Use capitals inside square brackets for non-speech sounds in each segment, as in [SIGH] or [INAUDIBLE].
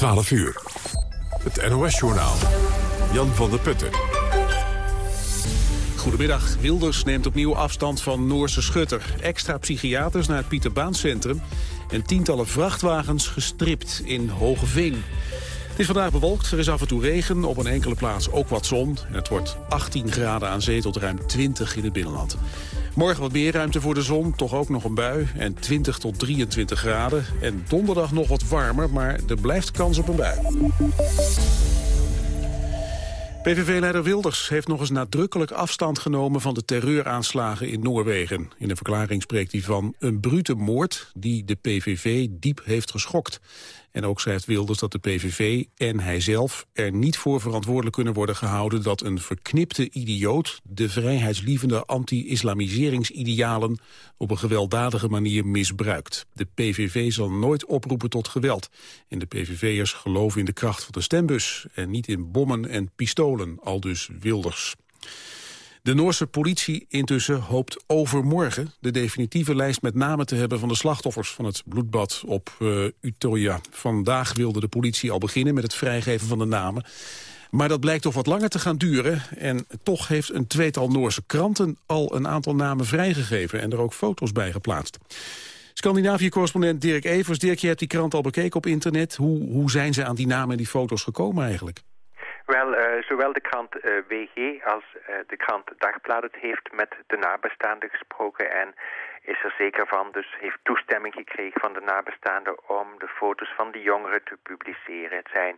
12 uur. Het NOS-journaal. Jan van der Putten. Goedemiddag. Wilders neemt opnieuw afstand van Noorse schutter. Extra psychiaters naar het Pieterbaancentrum. En tientallen vrachtwagens gestript in Hogeveen. Het is vandaag bewolkt, er is af en toe regen, op een enkele plaats ook wat zon. En het wordt 18 graden aan zee tot ruim 20 in het binnenland. Morgen wat meer ruimte voor de zon, toch ook nog een bui. En 20 tot 23 graden. En donderdag nog wat warmer, maar er blijft kans op een bui. PVV-leider Wilders heeft nog eens nadrukkelijk afstand genomen van de terreuraanslagen in Noorwegen. In een verklaring spreekt hij van een brute moord die de PVV diep heeft geschokt. En ook schrijft Wilders dat de PVV en hijzelf er niet voor verantwoordelijk kunnen worden gehouden dat een verknipte idioot de vrijheidslievende anti-islamiseringsidealen op een gewelddadige manier misbruikt. De PVV zal nooit oproepen tot geweld. En de PVV'ers geloven in de kracht van de stembus en niet in bommen en pistolen, al dus Wilders. De Noorse politie intussen hoopt overmorgen de definitieve lijst met namen te hebben van de slachtoffers van het bloedbad op uh. Vandaag wilde de politie al beginnen met het vrijgeven van de namen. Maar dat blijkt toch wat langer te gaan duren. En toch heeft een tweetal Noorse kranten al een aantal namen vrijgegeven... en er ook foto's bij geplaatst. Scandinavië-correspondent Dirk Evers. Dirk, je hebt die krant al bekeken op internet. Hoe, hoe zijn ze aan die namen en die foto's gekomen eigenlijk? Wel, uh, zowel de krant eh, WG als uh, de krant Dagblad heeft met de nabestaanden gesproken en is er zeker van, dus heeft toestemming gekregen van de nabestaanden om de foto's van die jongeren te publiceren. Het zijn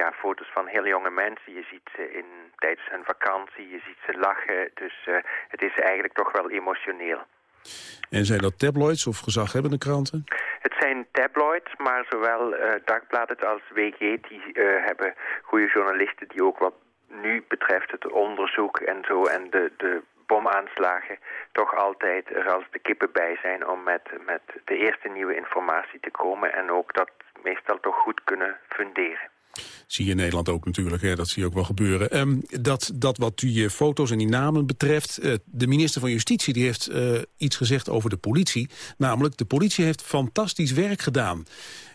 ja, foto's van heel jonge mensen. Je ziet ze in, tijdens hun vakantie, je ziet ze lachen, dus het is eigenlijk toch wel emotioneel. En zijn dat tabloids of gezaghebbende kranten? Het zijn tabloids, maar zowel uh, Dagbladet als WG die uh, hebben goede journalisten die ook wat nu betreft het onderzoek en zo en de, de bomaanslagen toch altijd er als de kippen bij zijn om met, met de eerste nieuwe informatie te komen en ook dat meestal toch goed kunnen funderen. Zie je in Nederland ook natuurlijk, hè? dat zie je ook wel gebeuren. Um, dat, dat wat die foto's en die namen betreft... Uh, de minister van Justitie die heeft uh, iets gezegd over de politie. Namelijk, de politie heeft fantastisch werk gedaan.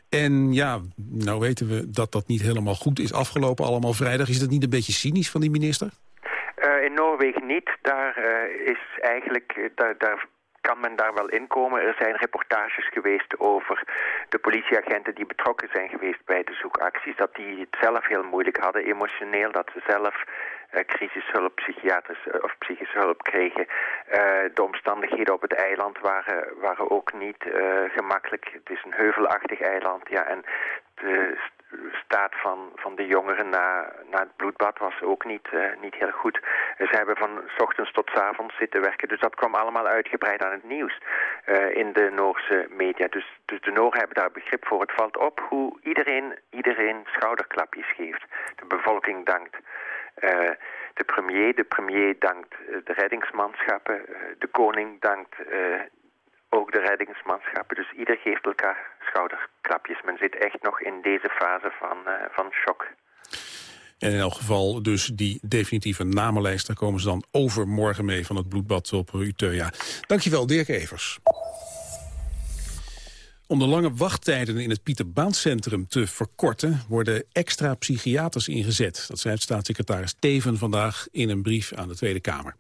En ja, nou weten we dat dat niet helemaal goed is afgelopen allemaal vrijdag. Is dat niet een beetje cynisch van die minister? In Noorwegen niet. Daar is eigenlijk... daar, daar kan men daar wel inkomen. Er zijn reportages geweest over de politieagenten die betrokken zijn geweest bij de zoekacties. Dat die het zelf heel moeilijk hadden, emotioneel. Dat ze zelf crisishulp, psychiatrische uh, of psychische hulp kregen. Uh, de omstandigheden op het eiland waren, waren ook niet gemakkelijk. Het is een heuvelachtig eiland, ja, en de staat van, van de jongeren na, na het bloedbad was ook niet, niet heel goed. Ze hebben van s ochtends tot s avonds zitten werken. Dus dat kwam allemaal uitgebreid aan het nieuws in de Noorse media. Dus, dus de Nooren hebben daar begrip voor. Het valt op hoe iedereen, iedereen schouderklapjes geeft. De bevolking dankt. Uh, de premier, de premier dankt de reddingsmanschappen, de koning dankt ook de reddingsmanschappen. Dus ieder geeft elkaar schouderklapjes. Men zit echt nog in deze fase van, van shock. En in elk geval dus die definitieve namenlijst... daar komen ze dan overmorgen mee van het bloedbad op Utøya. Dankjewel, Dirk Evers. Om de lange wachttijden in het Pieterbaancentrum te verkorten... worden extra psychiaters ingezet. Dat schrijft staatssecretaris Teven vandaag in een brief aan de Tweede Kamer.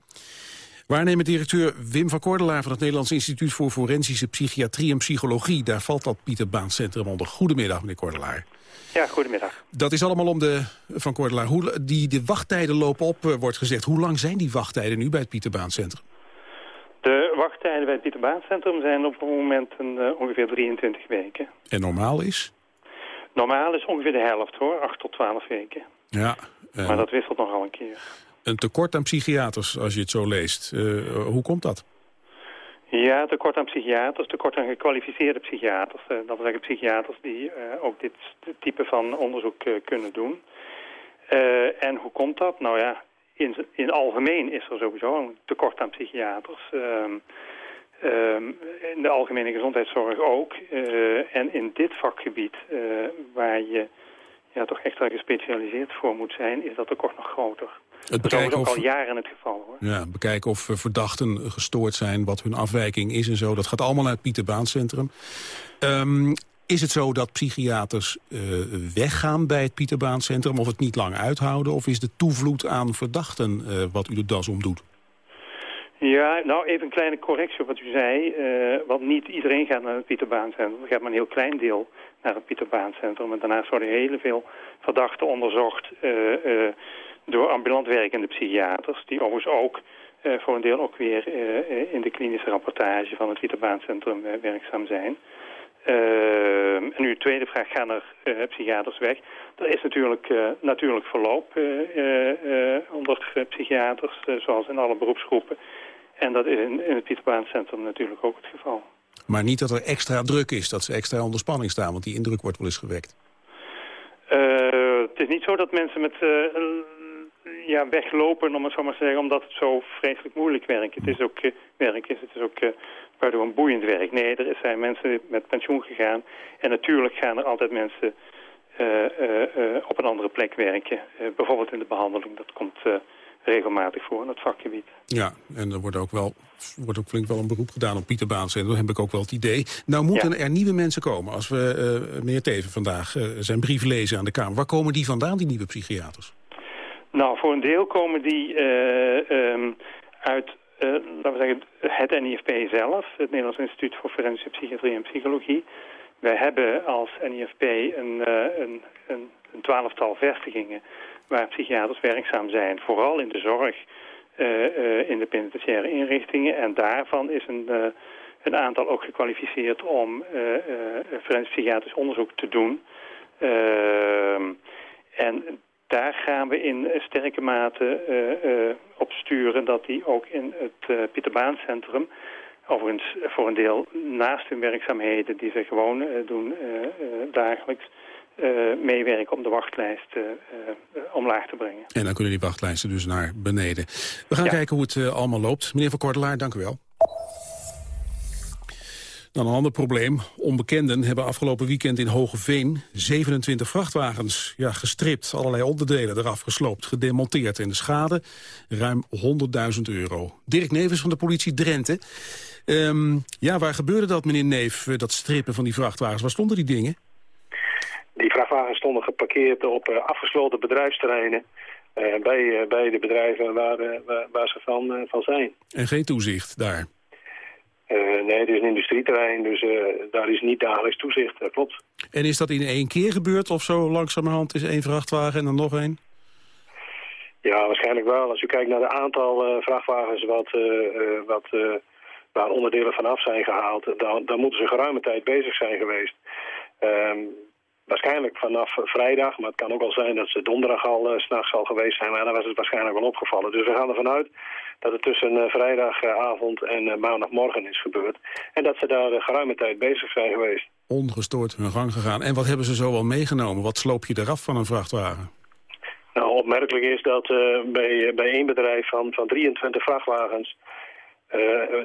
Waarnemend directeur Wim van Kordelaar van het Nederlands Instituut voor Forensische Psychiatrie en Psychologie. Daar valt dat Pieterbaancentrum onder. Goedemiddag, meneer Kordelaar. Ja, goedemiddag. Dat is allemaal om de, van Kordelaar. Hoe, die, de wachttijden lopen op, uh, wordt gezegd. Hoe lang zijn die wachttijden nu bij het Pieterbaancentrum? De wachttijden bij het Pieterbaancentrum zijn op het moment een, uh, ongeveer 23 weken. En normaal is? Normaal is ongeveer de helft hoor, 8 tot 12 weken. Ja. Uh... Maar dat wisselt nogal een keer een tekort aan psychiaters, als je het zo leest. Uh, hoe komt dat? Ja, tekort aan psychiaters, tekort aan gekwalificeerde psychiaters. Dat zeggen psychiaters die ook dit type van onderzoek kunnen doen. en hoe komt dat? Nou ja, in, in algemeen is er sowieso een tekort aan psychiaters. Ehm, ehm, in de algemene gezondheidszorg ook. en in dit vakgebied, waar je ja, toch extra gespecialiseerd voor moet zijn, is dat tekort nog groter. Het bekijken dat is ook al jaren het geval. Hoor. Ja, bekijken of eh, verdachten gestoord zijn, wat hun afwijking is en zo. Dat gaat allemaal naar het Pieterbaancentrum. Um, Is het zo dat psychiaters uh, weggaan bij het Pieterbaancentrum... of het niet lang uithouden? Of is de toevloed aan verdachten uh, wat u de das omdoet? Ja, nou even een kleine correctie op wat u zei. Uh, want niet iedereen gaat naar het Pieterbaancentrum. Er gaat maar een heel klein deel naar het Pieterbaancentrum. En daarnaast worden heel veel verdachten onderzocht door ambulant werkende psychiaters... die overigens ook voor een deel ook weer in de klinische rapportage van het Pieterbaancentrum werkzaam zijn. En nu de tweede vraag, gaan er psychiaters weg? Er is natuurlijk natuurlijk verloop onder psychiaters, zoals in alle beroepsgroepen. En dat is in, in het Pieterbaancentrum natuurlijk ook het geval. Maar niet dat er extra druk is, dat ze extra onder spanning staan, want die indruk wordt wel eens gewekt. het is niet zo dat mensen met ja, weglopen, om het zo maar te zeggen, omdat het zo vreselijk moeilijk werk. Het is ook uh, werk is, het is ook buitengewoon boeiend werk. Nee, er zijn mensen met pensioen gegaan. En natuurlijk gaan er altijd mensen uh, op een andere plek werken. bijvoorbeeld in de behandeling, dat komt regelmatig voor in het vakgebied. Ja, en er wordt ook wel wordt ook flink wel een beroep gedaan op Pieter Baans. heb ik ook wel het idee. Nou moeten er nieuwe mensen komen. Als we meneer Teven vandaag zijn brief lezen aan de Kamer. Waar komen die vandaan, die nieuwe psychiaters? Nou, voor een deel komen die um, uit uh, laten we zeggen, het NIFP zelf, het Nederlands Instituut voor Forensische Psychiatrie en Psychologie. Wij hebben als NIFP een, uh, een, een, een, twaalftal vestigingen waar psychiaters werkzaam zijn. Vooral in de zorg, in de penitentiaire inrichtingen. En daarvan is een, een aantal ook gekwalificeerd om forensisch psychiatrisch onderzoek te doen. Ehm, en daar gaan we in sterke mate uh, uh, op sturen dat die ook in het uh, Pieterbaancentrum, overigens voor een deel naast hun werkzaamheden die ze gewoon doen dagelijks, meewerken om de wachtlijst omlaag te brengen. En dan kunnen die wachtlijsten dus naar beneden. We gaan kijken hoe het allemaal loopt. Meneer Van Kordelaar, dank u wel. Dan een ander probleem. Onbekenden hebben afgelopen weekend in Hogeveen 27 vrachtwagens ja, gestript. Allerlei onderdelen eraf gesloopt, gedemonteerd. En de schade ruim 100.000 euro. Dirk Nevers van de politie Drenthe. Um, ja, waar gebeurde dat, meneer Neef, dat strippen van die vrachtwagens? Waar stonden die dingen? Die vrachtwagens stonden geparkeerd op uh, afgesloten bedrijfsterreinen. Uh, bij, uh, bij de bedrijven waar, waar, waar ze van, van zijn. En geen toezicht daar? Uh, nee, het is een industrieterrein, dus uh, daar is niet dagelijks toezicht, dat klopt. En is dat in één keer gebeurd of zo langzamerhand is één vrachtwagen en dan nog één? Ja, waarschijnlijk wel. Als u kijkt naar het aantal uh, vrachtwagens wat, wat, waar onderdelen vanaf zijn gehaald, dan, dan moeten ze geruime tijd bezig zijn geweest. Ehm, waarschijnlijk vanaf vrijdag, maar het kan ook al zijn dat ze donderdag al s s'nachts al geweest zijn, maar dan was het waarschijnlijk wel opgevallen. Dus we gaan ervan uit dat het tussen uh, vrijdagavond en uh, maandagmorgen is gebeurd. En dat ze daar uh, geruime tijd bezig zijn geweest. Ongestoord hun gang gegaan. En wat hebben ze zo wel meegenomen? Wat sloop je eraf van een vrachtwagen? Nou, opmerkelijk is dat bij, bij één bedrijf van, van 23 vrachtwagens...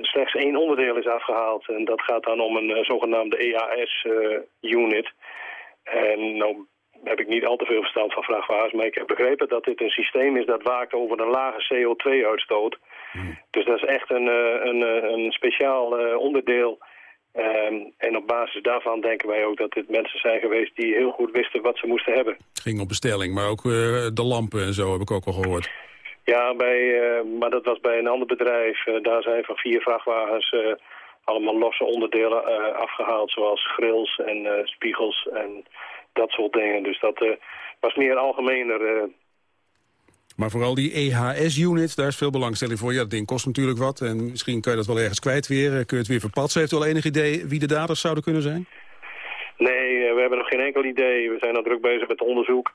slechts één onderdeel is afgehaald. En dat gaat dan om een zogenaamde EAS-unit. En nou heb ik niet al te veel verstand van vrachtwagens, maar ik heb begrepen dat dit een systeem is dat waakt over een lage CO2-uitstoot. Hmm. Dus dat is echt een, eh, een, eh, een speciaal eh, onderdeel. Um, en op basis daarvan denken wij ook dat dit mensen zijn geweest die heel goed wisten wat ze moesten hebben. Het ging op bestelling, maar ook uh, de lampen en zo heb ik ook al gehoord. Ja, bij, uh, maar dat was bij een ander bedrijf. Uh, daar zijn van vier vrachtwagens allemaal losse onderdelen afgehaald, zoals grills en spiegels en dat soort dingen. Dus dat uh, was meer algemener. Maar vooral die EHS-unit, daar is veel belangstelling voor. Ja, dat ding kost natuurlijk wat en misschien kan je dat wel ergens kwijt weer. Eh, kun je het weer verpatsen? Heeft u al enig idee wie de daders zouden kunnen zijn? Nee, we hebben nog geen enkel idee. We zijn al druk bezig met onderzoek.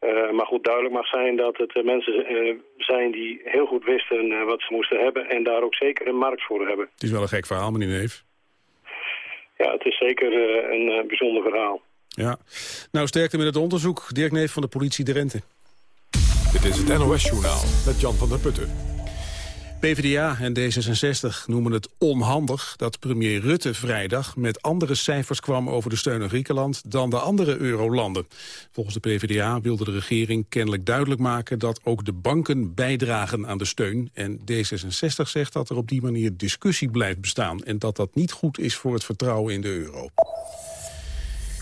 Uh, maar goed, duidelijk mag zijn dat het uh, mensen uh, zijn die heel goed wisten wat ze moesten hebben... en daar ook zeker een markt voor hebben. Het is wel een gek verhaal, meneer Neef. Ja, het is zeker een bijzonder verhaal. Ja. Nou, sterkte met het onderzoek. Dirk Neef van de politie Drenthe. Dit is het NOS-journaal met Jan van der Putten. PvdA en D66 noemen het onhandig dat premier Rutte vrijdag met andere cijfers kwam over de steun aan Griekenland dan de andere eurolanden. Volgens de PvdA wilde de regering kennelijk duidelijk maken dat ook de banken bijdragen aan de steun. En D66 zegt dat er op die manier discussie blijft bestaan en dat dat niet goed is voor het vertrouwen in de euro.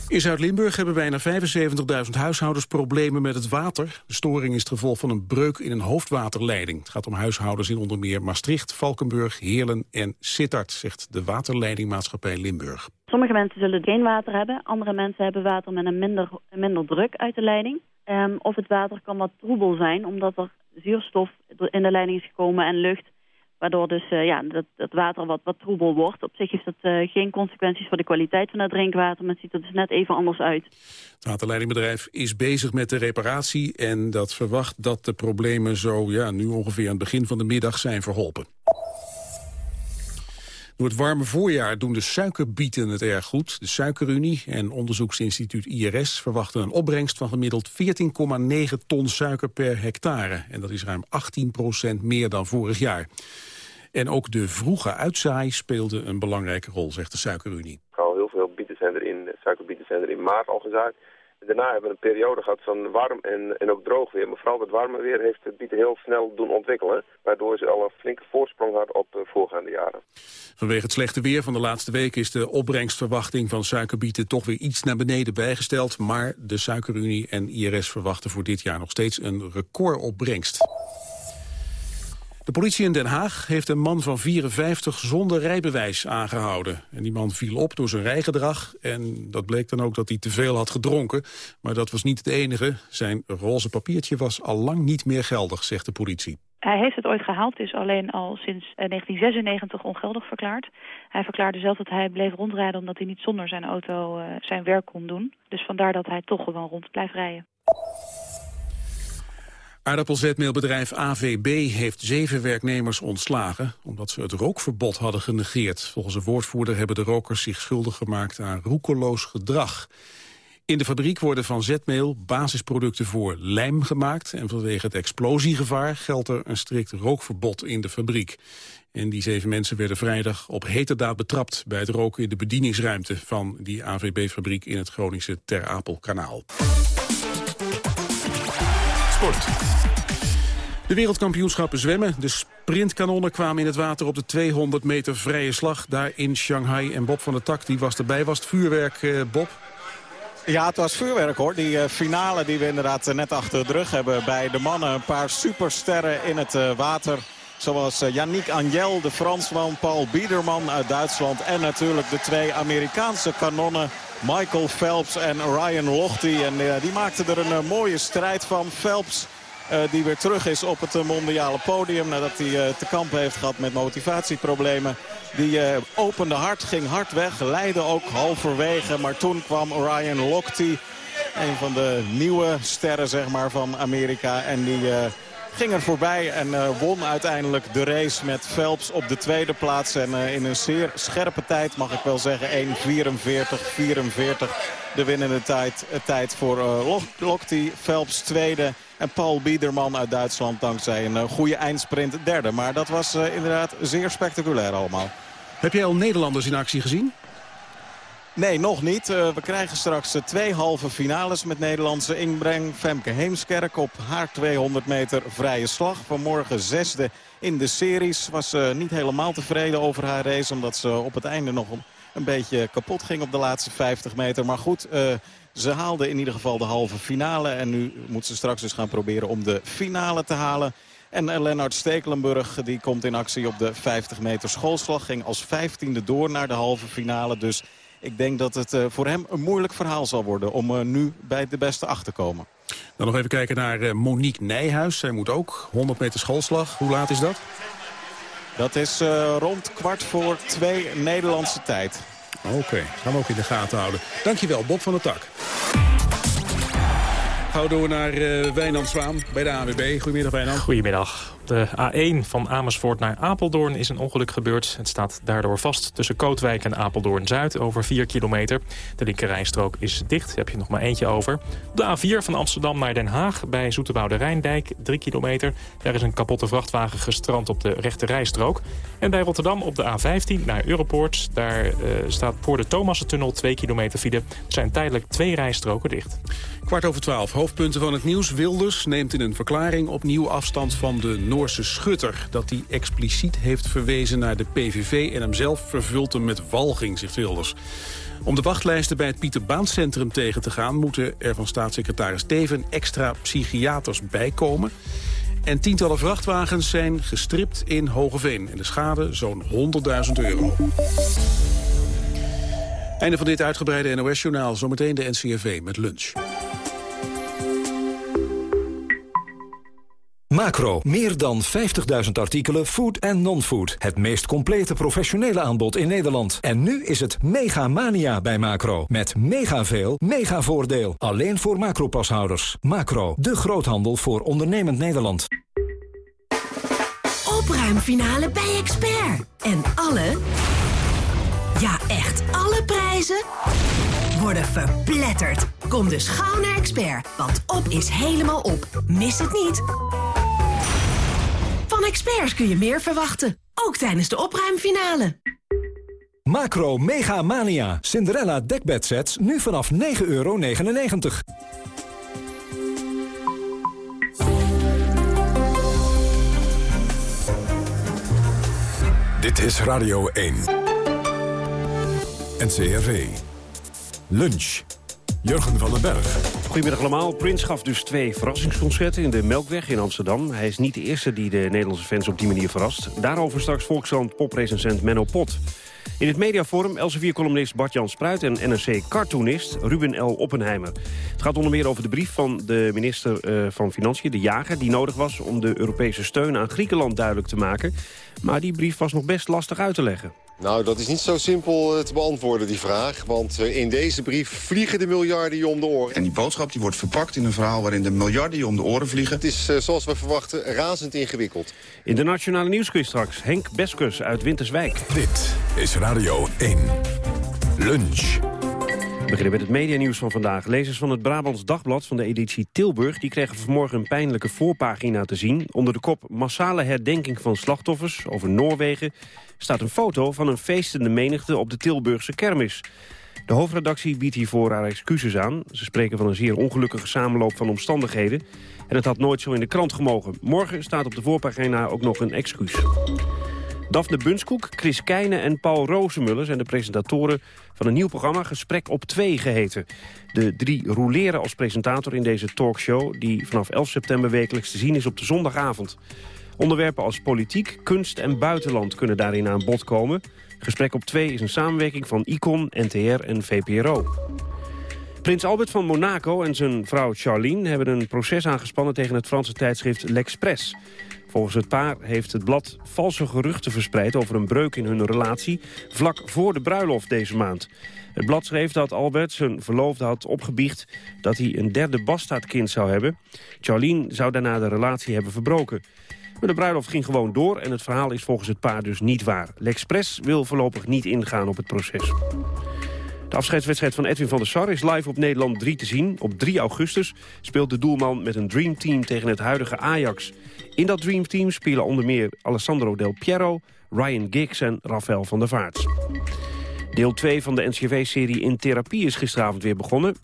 In Zuid-Limburg hebben bijna 75.000 huishoudens problemen met het water. De storing is het gevolg van een breuk in een hoofdwaterleiding. Het gaat om huishoudens in onder meer Maastricht, Valkenburg, Heerlen en Sittard, zegt de waterleidingmaatschappij Limburg. Sommige mensen zullen geen water hebben, andere mensen hebben water met een minder, minder druk uit de leiding. Um, of het water kan wat troebel zijn, omdat er zuurstof in de leiding is gekomen en lucht Waardoor dus uh, ja, dat, dat water wat, wat troebel wordt. Op zich heeft dat uh, geen consequenties voor de kwaliteit van het drinkwater... maar het ziet er dus net even anders uit. Het waterleidingbedrijf is bezig met de reparatie... en dat verwacht dat de problemen zo ja, nu ongeveer aan het begin van de middag zijn verholpen. Door het warme voorjaar doen de suikerbieten het erg goed. De Suikerunie en onderzoeksinstituut IRS verwachten een opbrengst van gemiddeld 14,9 ton suiker per hectare. En dat is ruim 18 procent meer dan vorig jaar. En ook de vroege uitzaai speelde een belangrijke rol, zegt de Suikerunie. Al heel veel bieten zijn er in, suikerbieten zijn er in maart al gezaaid. Daarna hebben we een periode gehad van warm en, en ook droog weer. Maar vooral het warme weer heeft het bieten heel snel doen ontwikkelen. Waardoor ze al een flinke voorsprong had op de voorgaande jaren. Vanwege het slechte weer van de laatste weken is de opbrengstverwachting van suikerbieten toch weer iets naar beneden bijgesteld. Maar de Suikerunie en IRS verwachten voor dit jaar nog steeds een recordopbrengst. De politie in Den Haag heeft een man van 54 zonder rijbewijs aangehouden. En die man viel op door zijn rijgedrag. En dat bleek dan ook dat hij te veel had gedronken. Maar dat was niet het enige. Zijn roze papiertje was al lang niet meer geldig, zegt de politie. Hij heeft het ooit gehaald, is alleen al sinds 1996 eh, ongeldig verklaard. Hij verklaarde zelf dat hij bleef rondrijden omdat hij niet zonder zijn auto uh, zijn werk kon doen. Dus vandaar dat hij toch gewoon rond blijft rijden. Aardappelzetmeelbedrijf AVB heeft zeven werknemers ontslagen... omdat ze het rookverbod hadden genegeerd. Volgens een woordvoerder hebben de rokers zich schuldig gemaakt aan roekeloos gedrag. In de fabriek worden van zetmeel basisproducten voor lijm gemaakt... en vanwege het explosiegevaar geldt er een strikt rookverbod in de fabriek. En die zeven mensen werden vrijdag op heterdaad betrapt... bij het roken in de bedieningsruimte van die AVB-fabriek... in het Groningse Ter Apelkanaal. Sport. De wereldkampioenschappen zwemmen. De sprintkanonnen kwamen in het water op de 200 meter vrije slag. Daar in Shanghai. En Bob van der Tak die was erbij. Was het vuurwerk, eh, Bob? Ja, het was vuurwerk hoor. Die uh, finale die we inderdaad uh, net achter de rug hebben bij de mannen. Een paar supersterren in het uh, water. Zoals Yannick Angel, de Fransman, Paul Biederman uit Duitsland. En natuurlijk de twee Amerikaanse kanonnen. Michael Phelps en Ryan Lochte. En die maakten er een mooie strijd van. Phelps die weer terug is op het mondiale podium. Nadat hij uh, te kampen heeft gehad met motivatieproblemen. Die opende hard, ging hard weg. Leidde ook halverwege. Maar toen kwam Ryan Lochte. Een van de nieuwe sterren zeg maar, van Amerika. En die ging er voorbij en won uiteindelijk de race met Phelps op de tweede plaats. En in een zeer scherpe tijd mag ik wel zeggen 1.44-44 de winnende tijd, tijd voor Lochte. Phelps tweede. En Paul Biederman uit Duitsland dankzij een eh, goede eindsprint derde. Maar dat was eh, inderdaad zeer spectaculair allemaal. Heb jij al Nederlanders in actie gezien? Nee, nog niet. Uh, we krijgen straks twee halve finales met Nederlandse inbreng. Femke Heemskerk op haar 200 meter vrije slag. Vanmorgen zesde in de series. Was uh, niet helemaal tevreden over haar race. Omdat ze op het einde nog een, beetje kapot ging op de laatste 50 meter. Maar goed, ze haalde in ieder geval de halve finale. En nu moet ze straks dus gaan proberen om de finale te halen. En Lennart Stekelenburg die komt in actie op de 50 meter schoolslag. Ging als vijftiende door naar de halve finale. Dus ik denk dat het eh, voor hem een moeilijk verhaal zal worden... om eh, nu bij de beste achter te komen. Dan nog even kijken naar eh, Monique Nijhuis. Zij moet ook 100 meter schoolslag. Hoe laat is dat? Dat is rond kwart voor twee Nederlandse tijd. Oké, gaan we ook in de gaten houden. Dankjewel, Bob van der Tak. Gaan we door naar uh, Wijnand Zwaan bij de AWB. Goedemiddag, Wijnand. Goedemiddag. De A1 van Amersfoort naar Apeldoorn is een ongeluk gebeurd. Het staat daardoor vast tussen Kootwijk en Apeldoorn-Zuid over 4 kilometer. De linkerrijstrook is dicht, daar heb je nog maar eentje over. de A4 van Amsterdam naar Den Haag bij Zoeterwoude Rijndijk, 3 kilometer. Daar is een kapotte vrachtwagen gestrand op de rechterrijstrook. En bij Rotterdam op de A15 naar Europoort. Daar uh, staat voor de Thomassentunnel 2 kilometer file. Er zijn tijdelijk twee rijstroken dicht. Kwart over twaalf, hoofdpunten van het nieuws. Wilders neemt in een verklaring opnieuw afstand van de Noorse schutter. Dat hij expliciet heeft verwezen naar de PVV en hemzelf vervult hem met walging, zegt Wilders. Om de wachtlijsten bij het Pieter Centrum tegen te gaan... moeten er van staatssecretaris Teven extra psychiaters bijkomen. En tientallen vrachtwagens zijn gestript in Hogeveen. En de schade zo'n 100.000 euro. Einde van dit uitgebreide NOS-journaal. Zometeen de NCRV met lunch. Macro, meer dan 50.000 artikelen food en non-food. Het meest complete professionele aanbod in Nederland. En nu is het mega mania bij Macro. Met mega veel, mega voordeel. Alleen voor Macro-pashouders. Macro, de groothandel voor ondernemend Nederland. Opruimfinale bij Expert. En alle, ja echt alle prijzen worden verpletterd. Kom dus gauw naar Expert, want op is helemaal op. Mis het niet. Van experts kun je meer verwachten, ook tijdens de opruimfinale. Macro Mega Mania. Cinderella dekbedsets nu vanaf 9,99 euro. Dit is Radio 1. NCRV. Lunch. Jurgen van den Berg. Goedemiddag allemaal. Prins gaf dus twee verrassingsconcerten in de Melkweg in Amsterdam. Hij is niet de eerste die de Nederlandse fans op die manier verrast. Daarover straks Volkskrant poprecensent Menno Pot. In het mediaforum Elsevier-columnist Bart-Jan Spruit en NRC-cartoonist Ruben L. Oppenheimer. Het gaat onder meer over de brief van de minister uh, van Financiën, de jager... die nodig was om de Europese steun aan Griekenland duidelijk te maken. Maar die brief was nog best lastig uit te leggen. Nou, dat is niet zo simpel eh, te beantwoorden, die vraag. Want eh, in deze brief vliegen de miljarden je om de oren. En die boodschap die wordt verpakt in een verhaal waarin de miljarden je om de oren vliegen. Het is, zoals we verwachten, razend ingewikkeld. In de Nationale Nieuwsquiz straks Henk Beskus uit Winterswijk. Dit is Radio 1. Lunch. We beginnen met het medianieuws van vandaag. Lezers van het Brabants Dagblad van de editie Tilburg... die kregen vanmorgen een pijnlijke voorpagina te zien. Onder de kop massale herdenking van slachtoffers over Noorwegen... staat een foto van een feestende menigte op de Tilburgse kermis. De hoofdredactie biedt hiervoor haar excuses aan. Ze spreken van een zeer ongelukkige samenloop van omstandigheden. En het had nooit zo in de krant gemogen. Morgen staat op de voorpagina ook nog een excuus. Daphne Bunskoek, Chris Keijne en Paul Rozemuller zijn de presentatoren van een nieuw programma Gesprek op 2 geheten. De drie roleren als presentator in deze talkshow die vanaf 11 september wekelijks te zien is op de zondagavond. Onderwerpen als politiek, kunst en buitenland kunnen daarin aan bod komen. Gesprek op 2 is een samenwerking van ICON, NTR en VPRO. Prins Albert van Monaco en zijn vrouw Charlene hebben een proces aangespannen tegen het Franse tijdschrift L'Express. Volgens het paar heeft het blad valse geruchten verspreid over een breuk in hun relatie vlak voor de bruiloft deze maand. Het blad schreef dat Albert zijn verloofde had opgebiecht dat hij een derde bastaardkind zou hebben. Charlene zou daarna de relatie hebben verbroken. Maar de bruiloft ging gewoon door en het verhaal is volgens het paar dus niet waar. L'Express wil voorlopig niet ingaan op het proces. De afscheidswedstrijd van Edwin van der Sar is live op Nederland 3 te zien. Op 3 augustus speelt de doelman met een dreamteam tegen het huidige Ajax. In dat dreamteam spelen onder meer Alessandro Del Piero, Ryan Giggs en Rafael van der Vaart. Deel 2 van de NCV-serie In Therapie is gisteravond weer begonnen.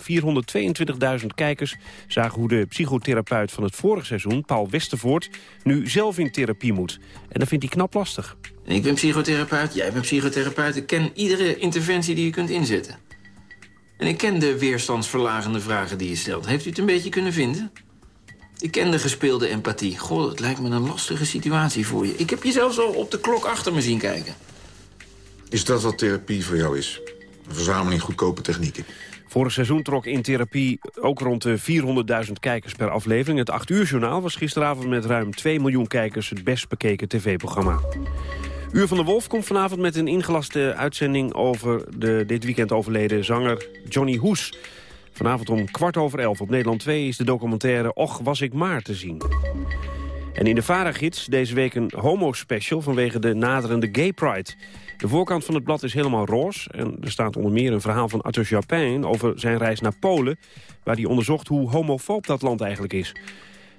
422.000 kijkers zagen hoe de psychotherapeut van het vorige seizoen, Paul Westervoort, nu zelf in therapie moet. En dat vindt hij knap lastig. Ik ben psychotherapeut, jij bent psychotherapeut. Ik ken iedere interventie die je kunt inzetten. En ik ken de weerstandsverlagende vragen die je stelt. Heeft u het een beetje kunnen vinden? Ik ken de gespeelde empathie. Goh, het lijkt me een lastige situatie voor je. Ik heb je zelfs al op de klok achter me zien kijken. Is dat wat therapie voor jou is? Een verzameling goedkope technieken? Vorig seizoen trok in therapie ook rond de 400.000 kijkers per aflevering. Het 8 uur journaal was gisteravond met ruim 2 miljoen kijkers het best bekeken tv-programma. Uur van de Wolf komt vanavond met een ingelaste uitzending over de dit weekend overleden zanger Johnny Hoes. Vanavond om kwart over elf op Nederland 2 is de documentaire Och was ik maar te zien. En in de Varagids deze week een homo-special vanwege de naderende Gay Pride. De voorkant van het blad is helemaal roze. En er staat onder meer een verhaal van Arthur Japin over zijn reis naar Polen... waar hij onderzocht hoe homofoob dat land eigenlijk is.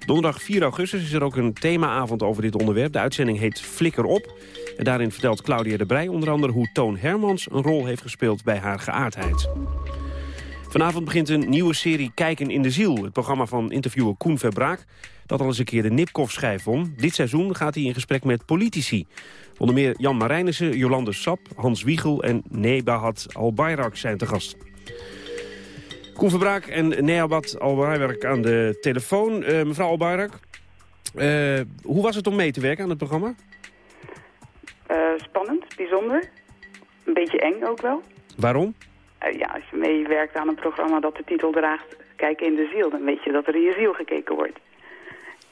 Donderdag 4 augustus is er ook een themaavond over dit onderwerp. De uitzending heet Flikker op. En daarin vertelt Claudia de Brij onder andere hoe Toon Hermans een rol heeft gespeeld bij haar geaardheid. Vanavond begint een nieuwe serie Kijken in de Ziel. Het programma van interviewer Koen Verbraak... dat al eens een keer de Nipkoff-schijf won. Dit seizoen gaat hij in gesprek met politici. Onder meer Jan Marijnissen, Jolande Sap, Hans Wiegel en Nebahat Al-Bayrak zijn te gast. Koen Verbraak en Neabat Al-Bayrak aan de telefoon. Uh, mevrouw Al-Bayrak, uh, hoe was het om mee te werken aan het programma? Uh, spannend, bijzonder. Een beetje eng ook wel. Waarom? Uh, ja, als je meewerkt aan een programma dat de titel draagt... Kijken in de ziel, dan weet je dat er in je ziel gekeken wordt.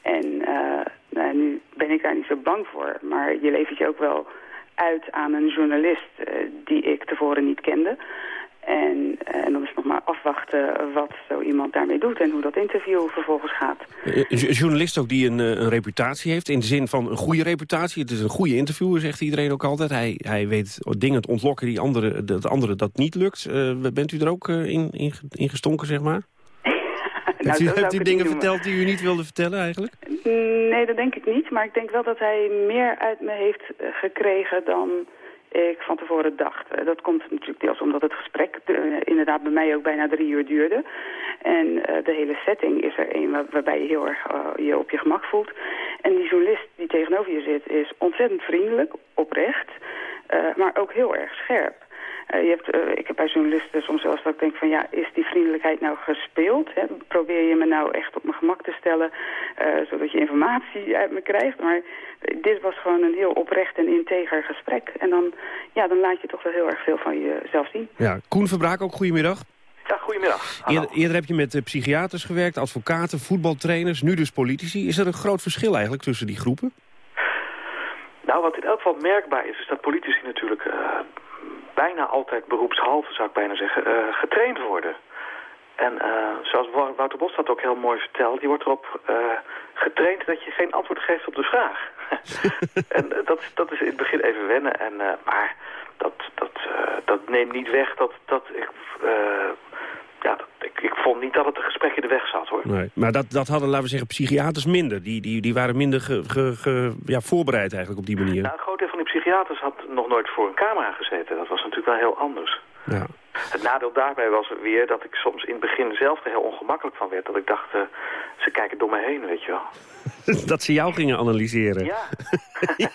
En uh, nou, nu ben ik daar niet zo bang voor. Maar je levert je ook wel uit aan een journalist die ik tevoren niet kende. En, en dan is het nog maar afwachten wat zo iemand daarmee doet... en hoe dat interview vervolgens gaat. Een journalist ook die een, een reputatie heeft, in de zin van een goede reputatie. Het is een goede interviewer, zegt iedereen ook altijd. Hij, hij weet dingen te ontlokken die andere, dat anderen dat niet lukt. Uh, bent u er ook in, in, in, gestonken, zeg maar? [LAUGHS] nou, heeft u, heeft u dingen verteld die u niet wilde vertellen eigenlijk? Nee, dat denk ik niet. Maar ik denk wel dat hij meer uit me heeft gekregen dan ik van tevoren dacht. Dat komt natuurlijk deels omdat het gesprek de, inderdaad bij mij ook bijna drie uur duurde. En uh, de hele setting is er een waar, waarbij je heel erg je op je gemak voelt. En die journalist die tegenover je zit is ontzettend vriendelijk, oprecht, maar ook heel erg scherp. Uh, je hebt, uh, ik heb bij journalisten soms wel eens dat ik denk van ja, is die vriendelijkheid nou gespeeld? Hè? Probeer je me nou echt op mijn gemak te stellen, uh, zodat je informatie uit me krijgt. Maar dit was gewoon een heel oprecht en integer gesprek. En dan, ja, dan laat je toch wel heel erg veel van jezelf zien. Ja, Koen Verbraak ook, goedemiddag. Ja, goedemiddag. Eerder, eerder, heb je met psychiaters gewerkt, advocaten, voetbaltrainers, nu dus politici. Is er een groot verschil eigenlijk tussen die groepen? Nou, wat in elk geval merkbaar is, is dat politici natuurlijk bijna altijd beroepshalve, zou ik bijna zeggen, uh, getraind worden. En uh, zoals Wouter Bos dat ook heel mooi vertelt, je wordt erop uh, getraind dat je geen antwoord geeft op de vraag. [LAUGHS] en dat, dat is in het begin even wennen, en, maar dat, dat, dat neemt niet weg dat, dat ik ja, dat, ik, ik, vond niet dat het een gesprek in de weg zat, hoor. Nee, maar dat, dat hadden, laten we zeggen, psychiaters minder. Die, die, die waren minder ge, ge, ge, ja, voorbereid eigenlijk op die manier. Nou, een groot deel van die psychiaters had nog nooit voor een camera gezeten. Dat was natuurlijk wel heel anders. Ja. Het nadeel daarbij was weer dat ik soms in het begin zelf er heel ongemakkelijk van werd. Dat ik dacht, uh, ze kijken door me heen, weet je wel. [LAUGHS] dat ze jou gingen analyseren. Ja. [LAUGHS] ja.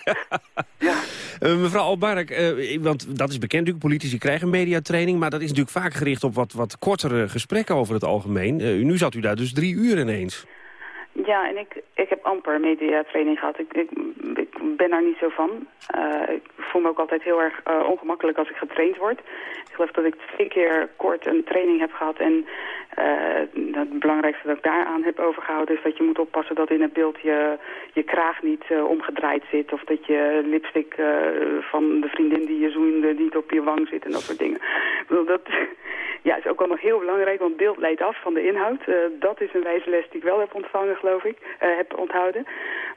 ja. Uh, mevrouw Albark, uh, want dat is bekend natuurlijk, politici krijgen mediatraining... maar dat is natuurlijk vaak gericht op wat, wat kortere gesprekken over het algemeen. nu zat u daar dus drie uur ineens. Ja, en ik, ik heb amper mediatraining gehad. Ik, ik, ik ben daar niet zo van. Uh, ik voel me ook altijd heel erg uh, ongemakkelijk als ik getraind word. Ik geloof dat ik twee keer kort een training heb gehad. En uh, het belangrijkste dat ik daaraan heb overgehouden... is dat je moet oppassen dat in het beeld je, je kraag niet omgedraaid zit. Of dat je lipstick van de vriendin die je zoende niet op je wang zit en dat soort dingen. Dat [LAUGHS] ja, is ook allemaal heel belangrijk, want beeld leidt af van de inhoud. dat is een wijze les die ik wel heb ontvangen geloof ik, heb onthouden.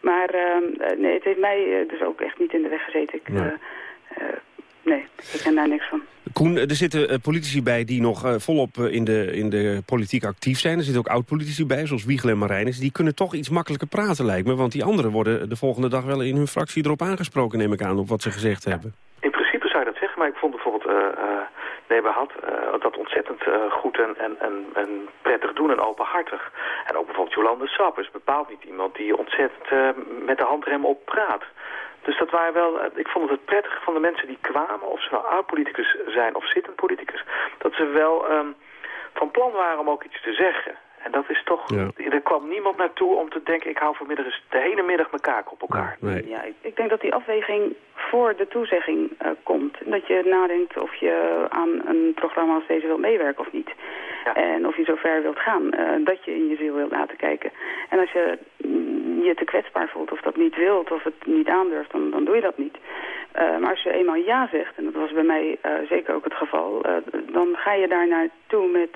Maar uh, nee, het heeft mij dus ook echt niet in de weg gezeten. Ik, nee. Nee, ik ken daar niks van. Koen, er zitten politici bij die nog uh, volop in, de, in de politiek actief zijn. Er zitten ook oud-politici bij, zoals Wiegel en Marijnis. Die kunnen toch iets makkelijker praten, lijkt me. Want die anderen worden de volgende dag wel in hun fractie erop aangesproken, neem ik aan, op wat ze gezegd hebben. In principe zou je dat zeggen, maar ik vond bijvoorbeeld... Had uh, dat ontzettend uh, goed en, en, en, en, prettig doen en openhartig. En ook bijvoorbeeld Jolande Sap is bepaald niet iemand die ontzettend uh, met de handrem op praat. Dus dat waren wel, ik vond het het prettige van de mensen die kwamen, of ze nou oud-politicus zijn of zittend politicus, dat ze wel um, van plan waren om ook iets te zeggen. En dat is toch, ja. er kwam niemand naartoe om te denken, ik hou vanmiddag eens de hele middag mijn kaak op elkaar. Nee. Ja, ik, ik, denk dat die afweging voor de toezegging uh, komt. Dat je nadenkt of je aan een programma als deze wilt meewerken of niet. Ja. En of je zo ver wilt gaan, uh, dat je in je ziel wilt laten kijken. En als je je te kwetsbaar voelt of dat niet wilt of het niet aandurft, dan, dan doe je dat niet. Uh, maar als je eenmaal ja zegt, en dat was bij mij zeker ook het geval, dan ga je daar naartoe met,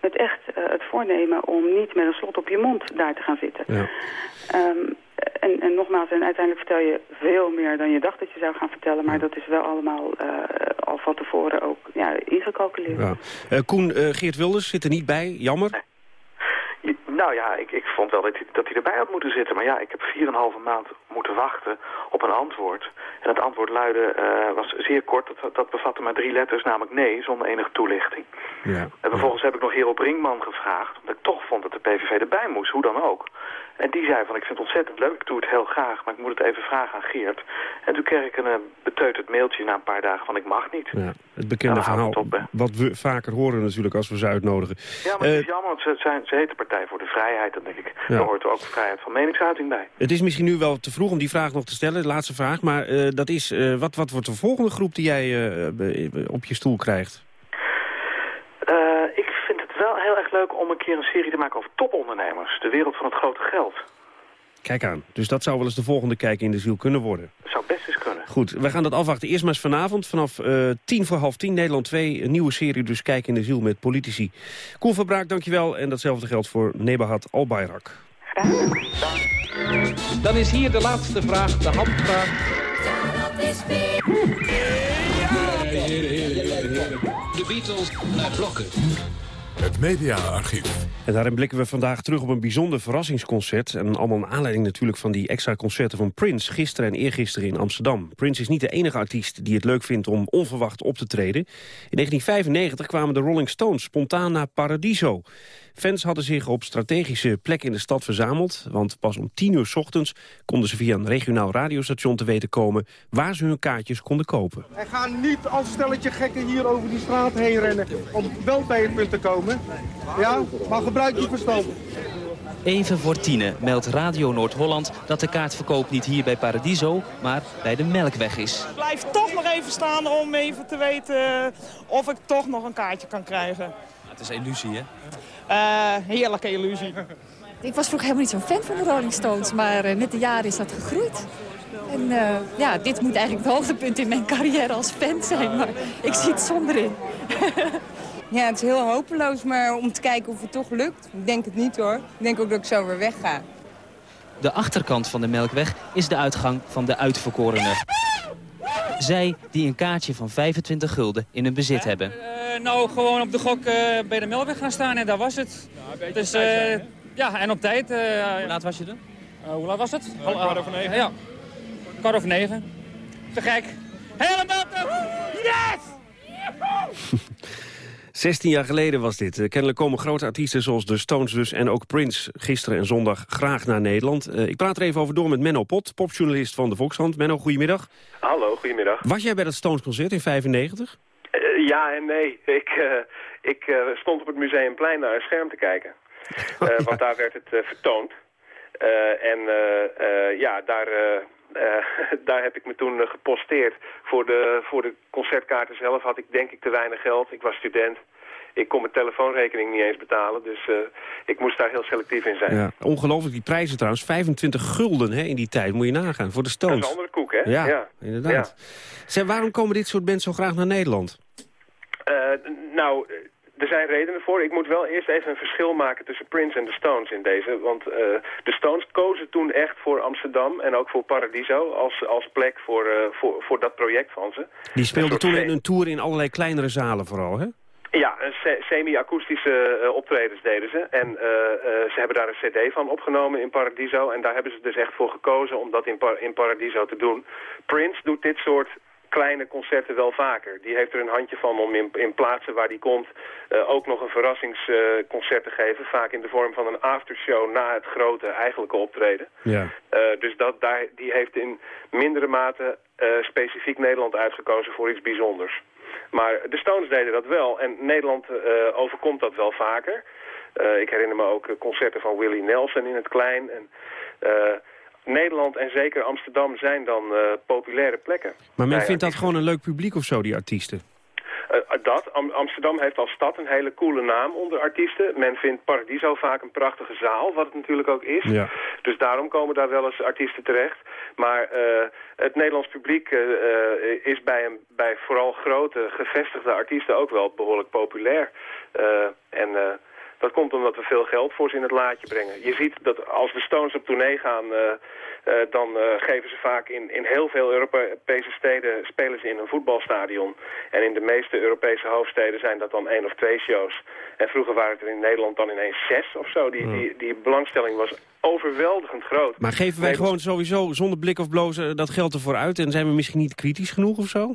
met echt het voornemen om niet met een slot op je mond daar te gaan zitten. Ja. Um, en, en nogmaals, en uiteindelijk vertel je veel meer dan je dacht dat je zou gaan vertellen. Maar dat is wel allemaal uh, al van tevoren ook ja, ingecalculeerd. Ja. Uh, Koen, uh, Geert Wilders zit er niet bij, jammer. Nou ja, ik, ik vond wel dat hij, dat hij erbij had moeten zitten. Maar ja, ik heb 4,5 maand moeten wachten op een antwoord. En het antwoord luidde, eh, was zeer kort. Dat, dat bevatte maar drie letters, namelijk nee, zonder enige toelichting. Ja. En vervolgens heb ik nog Hero Brinkman gevraagd. Omdat ik toch vond dat de PVV erbij moest, hoe dan ook. En die zei van, ik vind het ontzettend leuk, ik doe het heel graag. Maar ik moet het even vragen aan Geert. En toen kreeg ik een uh, beteuterd mailtje na een paar dagen van, ik mag niet. Ja, het bekende Nou, verhaal, op, wat we vaker horen natuurlijk als we ze uitnodigen. Ja, maar het Eh, is jammer, want ze, zijn, ze heet de Partij voor de Vrijheid. Dan denk ik, Ja. daar hoort er ook vrijheid van meningsuiting bij. Het is misschien nu wel te vroeg om die vraag nog te stellen, de laatste vraag. Maar eh, dat is, eh, wat, wat wordt de volgende groep die jij eh, op je stoel krijgt? Ik vind het wel heel erg leuk om een keer een serie te maken over topondernemers. De wereld van het grote geld. Kijk aan. Dus dat zou wel eens de volgende kijk in de ziel kunnen worden. Zou best eens kunnen. Goed, we gaan dat afwachten. Eerst maar eens vanavond vanaf eh, tien voor half tien, Nederland 2. Een nieuwe serie, dus Kijk in de ziel met politici. Koen van Braak, dankjewel. En datzelfde geldt voor Nebahat Albayrak. Dan is hier de laatste vraag, de handvraag. De Beatles naar blokken. Het mediaarchief. En daarin blikken we vandaag terug op een bijzonder verrassingsconcert. En allemaal een aanleiding natuurlijk van die extra concerten van Prince... gisteren en eergisteren in Amsterdam. Prince is niet de enige artiest die het leuk vindt om onverwacht op te treden. In 1995 kwamen de Rolling Stones spontaan naar Paradiso. Fans hadden zich op strategische plekken in de stad verzameld... want pas om 10 uur 's ochtends konden ze via een regionaal radiostation te weten komen... waar ze hun kaartjes konden kopen. En ga niet als stelletje gekken hier over die straat heen rennen om wel bij het punt te komen. Ja, maar gebruik je verstand. Even voor tienen meldt Radio Noord-Holland dat de kaartverkoop niet hier bij Paradiso, maar bij de Melkweg is. Ik blijf toch nog even staan om even te weten of ik toch nog een kaartje kan krijgen. Het is illusie, hè? Eh, heerlijke illusie. Ik was vroeger helemaal niet zo'n fan van de Rolling Stones, maar eh, met de jaren is dat gegroeid. En eh, ja, dit moet eigenlijk het hoogtepunt in mijn carrière als fan zijn, maar ik zie het zonder in. [LAUGHS] Ja, het is heel hopeloos, maar om te kijken of het toch lukt. Ik denk het niet hoor. Ik denk ook dat ik zo weer wegga. De achterkant van de Melkweg is de uitgang van de uitverkorenen. Zij die een kaartje van 25 gulden in hun bezit hebben. Eh, nou, gewoon op de gok eh, bij de Melkweg gaan staan en daar was het. dus eh, ja, en op tijd. hoe laat was je er? hoe laat was het? kwart over negen. Ja, kwart over negen. Te gek. Helemaal te... Yes! [LAUGHS] 16 jaar geleden was dit. Eh, Kennelijk komen grote artiesten zoals de Stones dus en ook Prince gisteren en zondag graag naar Nederland. Eh, ik praat er even over door met Menno Pot, popjournalist van de Volkshand. Menno, goedemiddag. Hallo, goedemiddag. Was jij bij dat Stones concert in 95? Eh, ja en nee. Ik, eh, ik eh, stond op het Museumplein naar een scherm te kijken. [LAUGHS] Want daar werd het vertoond. En ja, daar, [LAUGHS] daar heb ik me toen geposteerd. Voor de, voor de concertkaarten zelf had ik denk ik te weinig geld. Ik was student. Ik kon mijn telefoonrekening niet eens betalen. Dus eh, ik moest daar heel selectief in zijn. Ja, ongelooflijk, die prijzen trouwens. 25 gulden hè, in die tijd, moet je nagaan, voor de Dat Stones. is een andere koek, hè? Ja, inderdaad. Zeg, waarom komen dit soort bands zo graag naar Nederland? Eh, nou, er zijn redenen voor. Ik moet wel eerst even een verschil maken tussen Prince en de Stones in deze. Want eh, de Stones kozen toen echt voor Amsterdam en ook voor Paradiso als, als plek voor, voor, voor dat project van ze. Die speelden toen in een tour in allerlei kleinere zalen vooral, hè? Ja, semi-akoestische eh, optredens deden ze. En eh, eh, ze hebben daar een cd van opgenomen in Paradiso. En daar hebben ze dus echt voor gekozen om dat in, Par- in Paradiso te doen. Prince doet dit soort kleine concerten wel vaker. Die heeft er een handje van om in, in plaatsen waar die komt... ook nog een verrassingsconcert te geven. Vaak in de vorm van een aftershow na het grote eigenlijke optreden. Ja. Dus dat, daar, die heeft in mindere mate specifiek Nederland uitgekozen voor iets bijzonders. Maar de Stones deden dat wel en Nederland eh, overkomt dat wel vaker. Eh, ik herinner me ook eh, concerten van Willie Nelson in het klein. En, Nederland en zeker Amsterdam zijn dan populaire plekken. Maar men vindt dat gewoon een leuk publiek of zo, die artiesten. Eh, dat. Am- Amsterdam heeft als stad een hele coole naam onder artiesten. Men vindt Paradiso vaak een prachtige zaal, wat het natuurlijk ook is. Ja. Dus daarom komen daar wel eens artiesten terecht. Maar eh, het Nederlands publiek eh, eh, is bij, een, bij vooral grote gevestigde artiesten ook wel behoorlijk populair. Eh, en eh, Dat komt omdat we veel geld voor ze in het laadje brengen. Je ziet dat als de Stones op tournee gaan... Uh, dan uh, geven ze vaak in, in heel veel Europese steden spelen ze in een voetbalstadion. En in de meeste Europese hoofdsteden zijn dat dan één of twee shows. En vroeger waren het er in Nederland dan ineens zes of zo. Die, die, die belangstelling was overweldigend groot. Maar geven wij gewoon sowieso zonder blik of blozen dat geld ervoor uit... en zijn we misschien niet kritisch genoeg of zo?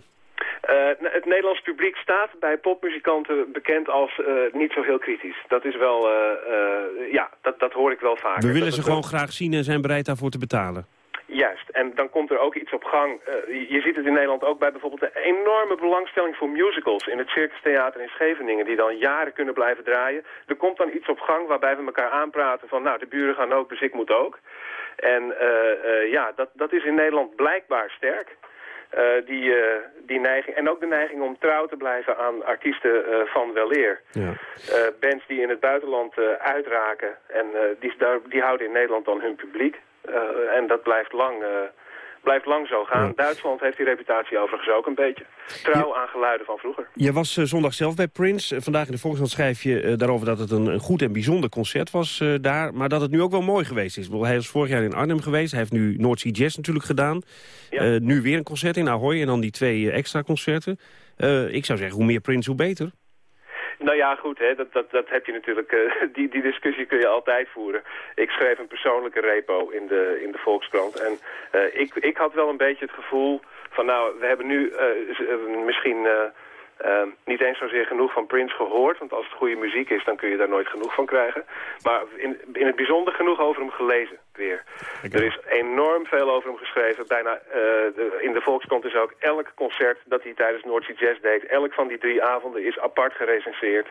Uh, het Nederlands publiek staat bij popmuzikanten bekend als uh, niet zo heel kritisch. Dat is wel, uh, ja, dat, dat hoor ik wel vaak. We willen ze gewoon graag zien en zijn bereid daarvoor te betalen. Juist, en dan komt er ook iets op gang. je ziet het in Nederland ook bij bijvoorbeeld een enorme belangstelling voor musicals in het Circus Theater in Scheveningen, die dan jaren kunnen blijven draaien. Er komt dan iets op gang waarbij we elkaar aanpraten van, nou, de buren gaan ook, dus ik moet ook. En ja, dat, dat is in Nederland blijkbaar sterk. Uh, die, uh, die neiging, en ook de neiging om trouw te blijven aan artiesten uh, van weleer. Ja. bands die in het buitenland uitraken, en die, daar, die houden in Nederland dan hun publiek. en dat blijft lang, blijft lang zo gaan. Ja. Duitsland heeft die reputatie overigens ook een beetje. Trouw aan geluiden van vroeger. Je was zondag zelf bij Prince. vandaag in de Volkskrant schrijf je daarover dat het een, een, goed en bijzonder concert was daar. Maar dat het nu ook wel mooi geweest is. Hij was vorig jaar in Arnhem geweest. Hij heeft nu North Sea Jazz natuurlijk gedaan. Ja. Nu weer een concert in Ahoy en dan die twee extra concerten. Ik zou zeggen, hoe meer Prince, hoe beter. Nou ja, goed, hè, dat, dat, dat heb je natuurlijk, uh, [LAUGHS] die, die discussie kun je altijd voeren. Ik schreef een persoonlijke repo in de, in de Volkskrant. En uh, ik, ik had wel een beetje het gevoel van, nou, we hebben nu uh, misschien niet eens zozeer genoeg van Prince gehoord, want als het goede muziek is, dan kun je daar nooit genoeg van krijgen. Maar in, in het bijzonder genoeg over hem gelezen weer. Er is enorm veel over hem geschreven. Bijna uh, de, in de Volkskrant is ook elk concert dat hij tijdens Noordzee Jazz deed, elk van die drie avonden is apart gerecenseerd.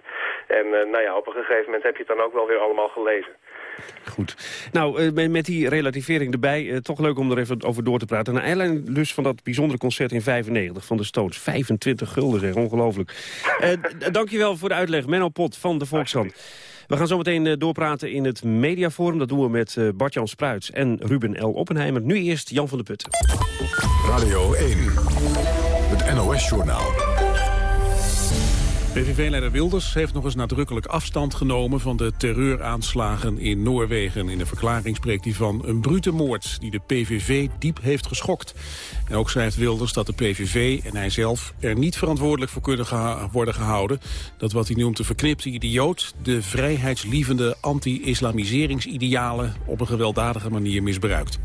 En uh, nou ja, op een gegeven moment heb je het dan ook wel weer allemaal gelezen. Goed. Nou, uh, met die relativering erbij, toch leuk om er even over door te praten. Naar aanleiding dus van dat bijzondere concert in 95 van de Stones. 25 gulden zeg, ongelooflijk. Uh, dankjewel voor de uitleg. Menno Pot van de Volkskrant. We gaan zo meteen doorpraten in het mediaforum. Dat doen we met Bart-Jan Spruits en Ruben L. Oppenheimer. Nu eerst Jan van der Putten. Radio 1, het NOS-journaal. PVV-leider Wilders heeft nog eens nadrukkelijk afstand genomen van de terreuraanslagen in Noorwegen. In de verklaring spreekt hij van een brute moord die de PVV diep heeft geschokt. En ook schrijft Wilders dat de PVV en hij zelf er niet verantwoordelijk voor kunnen worden gehouden. Dat wat hij noemt de verknipte idioot de vrijheidslievende anti-islamiseringsidealen op een gewelddadige manier misbruikt.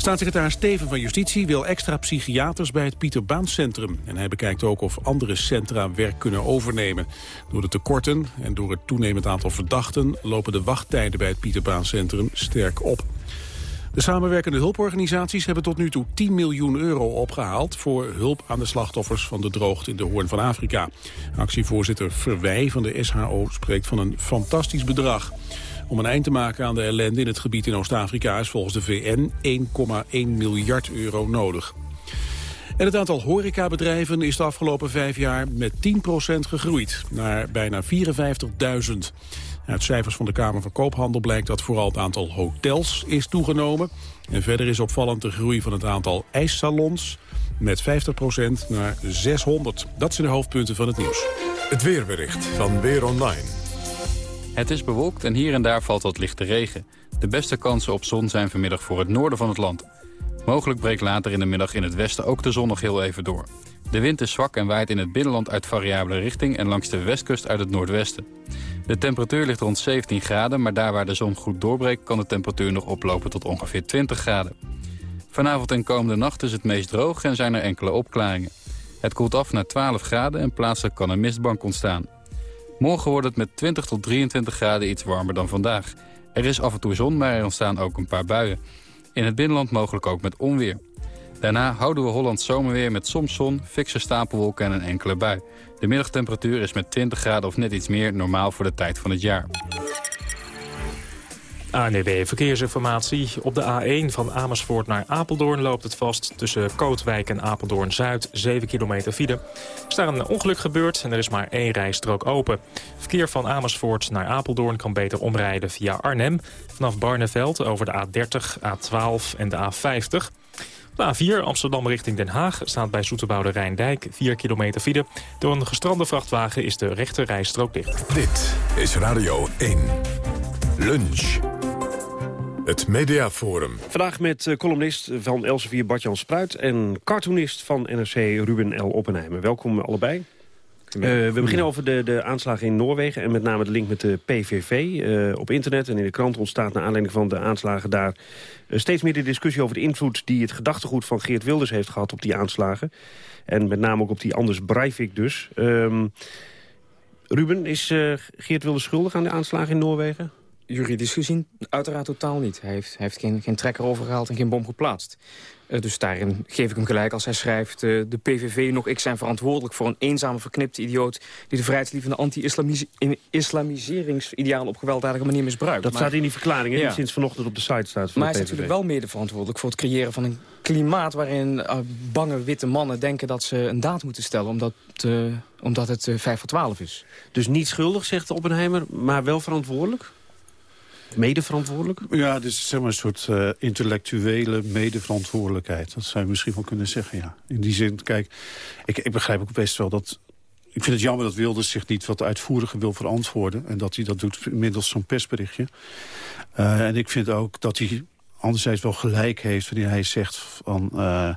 Staatssecretaris Steven van Justitie wil extra psychiaters bij het Pieter Baan Centrum. En hij bekijkt ook of andere centra werk kunnen overnemen. Door de tekorten en door het toenemend aantal verdachten... lopen de wachttijden bij het Pieter Baan Centrum sterk op. De samenwerkende hulporganisaties hebben tot nu toe 10 miljoen euro opgehaald... voor hulp aan de slachtoffers van de droogte in de Hoorn van Afrika. Actievoorzitter Verwij van de SHO spreekt van een fantastisch bedrag. Om een eind te maken aan de ellende in het gebied in Oost-Afrika... is volgens de VN 1,1 miljard euro nodig. En het aantal horecabedrijven is de afgelopen vijf jaar met 10% gegroeid, naar bijna 54.000. Uit cijfers van de Kamer van Koophandel blijkt dat vooral het aantal hotels is toegenomen. En verder is opvallend de groei van het aantal ijssalons met 50% naar 600. Dat zijn de hoofdpunten van het nieuws. Het weerbericht van Weer Online. Het is bewolkt en hier en daar valt wat lichte regen. De beste kansen op zon zijn vanmiddag voor het noorden van het land. Mogelijk breekt later in de middag in het westen ook de zon nog heel even door. De wind is zwak en waait in het binnenland uit variabele richting... en langs de westkust uit het noordwesten. De temperatuur ligt rond 17 graden, maar daar waar de zon goed doorbreekt... kan de temperatuur nog oplopen tot ongeveer 20 graden. Vanavond en komende nacht is het meest droog en zijn er enkele opklaringen. Het koelt af naar 12 graden en plaatselijk kan een mistbank ontstaan. Morgen wordt het met 20 tot 23 graden iets warmer dan vandaag. Er is af en toe zon, maar er ontstaan ook een paar buien. In het binnenland mogelijk ook met onweer. Daarna houden we Holland zomerweer met soms zon, fikse stapelwolken en een enkele bui. De middagtemperatuur is met 20 graden of net iets meer normaal voor de tijd van het jaar. ANEB Verkeersinformatie. Op de A1 van Amersfoort naar Apeldoorn loopt het vast... tussen Kootwijk en Apeldoorn-Zuid, 7 kilometer file. Is daar een ongeluk gebeurd en er is maar één rijstrook open. Verkeer van Amersfoort naar Apeldoorn kan beter omrijden via Arnhem... vanaf Barneveld over de A30, A12 en de A50... De A4 Amsterdam richting Den Haag staat bij Zoeterbouwde Rijndijk 4 kilometer file. Door een gestrande vrachtwagen is de rechte rijstrook dicht. Dit is Radio 1. Lunch. Het Mediaforum. Vandaag met eh, columnist van Elsevier Bartjan Spruit... en cartoonist van NRC Ruben L. Oppenheimer. Welkom allebei. Uh, we beginnen over de, de aanslagen in Noorwegen... en met name de link met de PVV. Uh, op internet en in de krant ontstaat naar aanleiding van de aanslagen daar... Uh, steeds meer de discussie over de invloed die het gedachtegoed van Geert Wilders heeft gehad op die aanslagen. En met name ook op die Anders Breivik dus. Um, Ruben, is Geert Wilders schuldig aan de aanslagen in Noorwegen? Juridisch gezien uiteraard totaal niet. Hij heeft, hij heeft geen, geen trekker overgehaald en geen bom geplaatst. Uh, dus daarin geef ik hem gelijk als hij schrijft... Uh, de PVV nog ik zijn verantwoordelijk voor een eenzame verknipte idioot... die de vrijheidslievende anti-islamiseringsidealen op gewelddadige manier misbruikt. Dat maar, staat in die verklaring ja. die sinds vanochtend op de site staat van Maar hij is natuurlijk wel mede verantwoordelijk voor het creëren van een klimaat... waarin uh, bange witte mannen denken dat ze een daad moeten stellen... omdat, omdat het 5 voor 12 is. Dus niet schuldig, zegt Oppenheimer, maar wel verantwoordelijk? Medeverantwoordelijk? Ja, dus zeg maar een soort uh, intellectuele medeverantwoordelijkheid. Dat zou je misschien wel kunnen zeggen, ja. In die zin, kijk, ik, ik begrijp ook best wel dat... Ik vind het jammer dat Wilders zich niet wat uitvoeriger wil verantwoorden... en dat hij dat doet middels zo'n persberichtje. Uh, en ik vind ook dat hij anderzijds wel gelijk heeft... wanneer hij zegt van... Uh,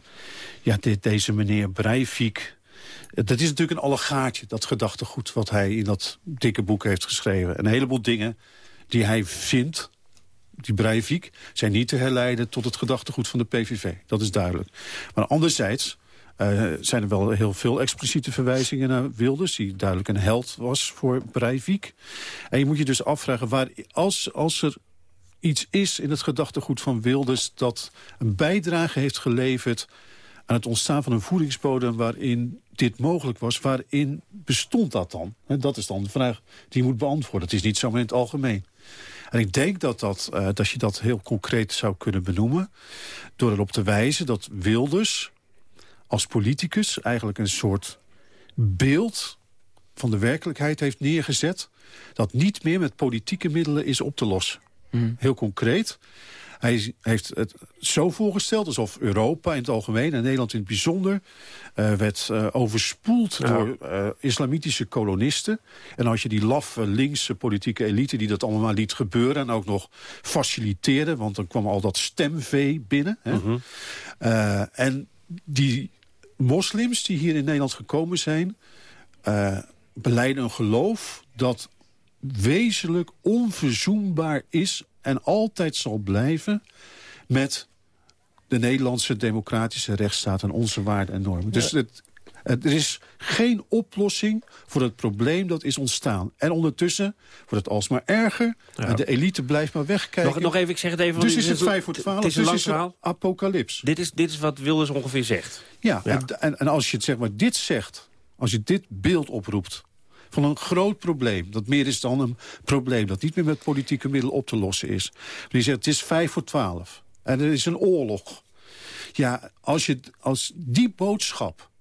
ja, dit, deze meneer Breivik... Dat is natuurlijk een allegaatje, dat gedachtegoed... wat hij in dat dikke boek heeft geschreven. Een heleboel dingen die hij vindt, die Breivik, zijn niet te herleiden tot het gedachtegoed van de PVV. Dat is duidelijk. Maar anderzijds uh, zijn er wel heel veel expliciete verwijzingen naar Wilders... die duidelijk een held was voor Breivik. En je moet je dus afvragen, waar, als, als er iets is in het gedachtegoed van Wilders... dat een bijdrage heeft geleverd aan het ontstaan van een voedingsbodem... waarin dit mogelijk was, waarin bestond dat dan? En dat is dan de vraag die je moet beantwoorden. Het is niet zomaar in het algemeen. En ik denk dat, dat, uh, dat je dat heel concreet zou kunnen benoemen... door erop te wijzen dat Wilders als politicus... eigenlijk een soort beeld van de werkelijkheid heeft neergezet... dat niet meer met politieke middelen is op te lossen. Mm. Heel concreet. Hij heeft het zo voorgesteld alsof Europa in het algemeen... en Nederland in het bijzonder... Uh, werd uh, overspoeld ja. door uh, islamitische kolonisten. En als je die laffe linkse politieke elite... die dat allemaal liet gebeuren en ook nog faciliteerde... want dan kwam al dat stemvee binnen. Hè. Mm -hmm. en die moslims die hier in Nederland gekomen zijn... beleiden een geloof dat wezenlijk onverzoenbaar is en altijd zal blijven met de Nederlandse democratische rechtsstaat en onze waarden en normen. Dus het, het, er is geen oplossing voor het probleem dat is ontstaan. En ondertussen wordt het alsmaar erger. Ja. En de elite blijft maar wegkijken. Nog, nog even, ik zeg het even. Dus is het 5 voor 12, het is een dus is apocalyps. Dit is, dit is wat Wilders ongeveer zegt. Ja, ja. En, en, en als je het, zeg maar, dit zegt, als je dit beeld oproept van een groot probleem. Dat meer is dan een probleem dat niet meer met politieke middelen op te lossen is. Maar die zegt, het is vijf voor twaalf. En er is een oorlog. Ja, als, je, als die boodschap...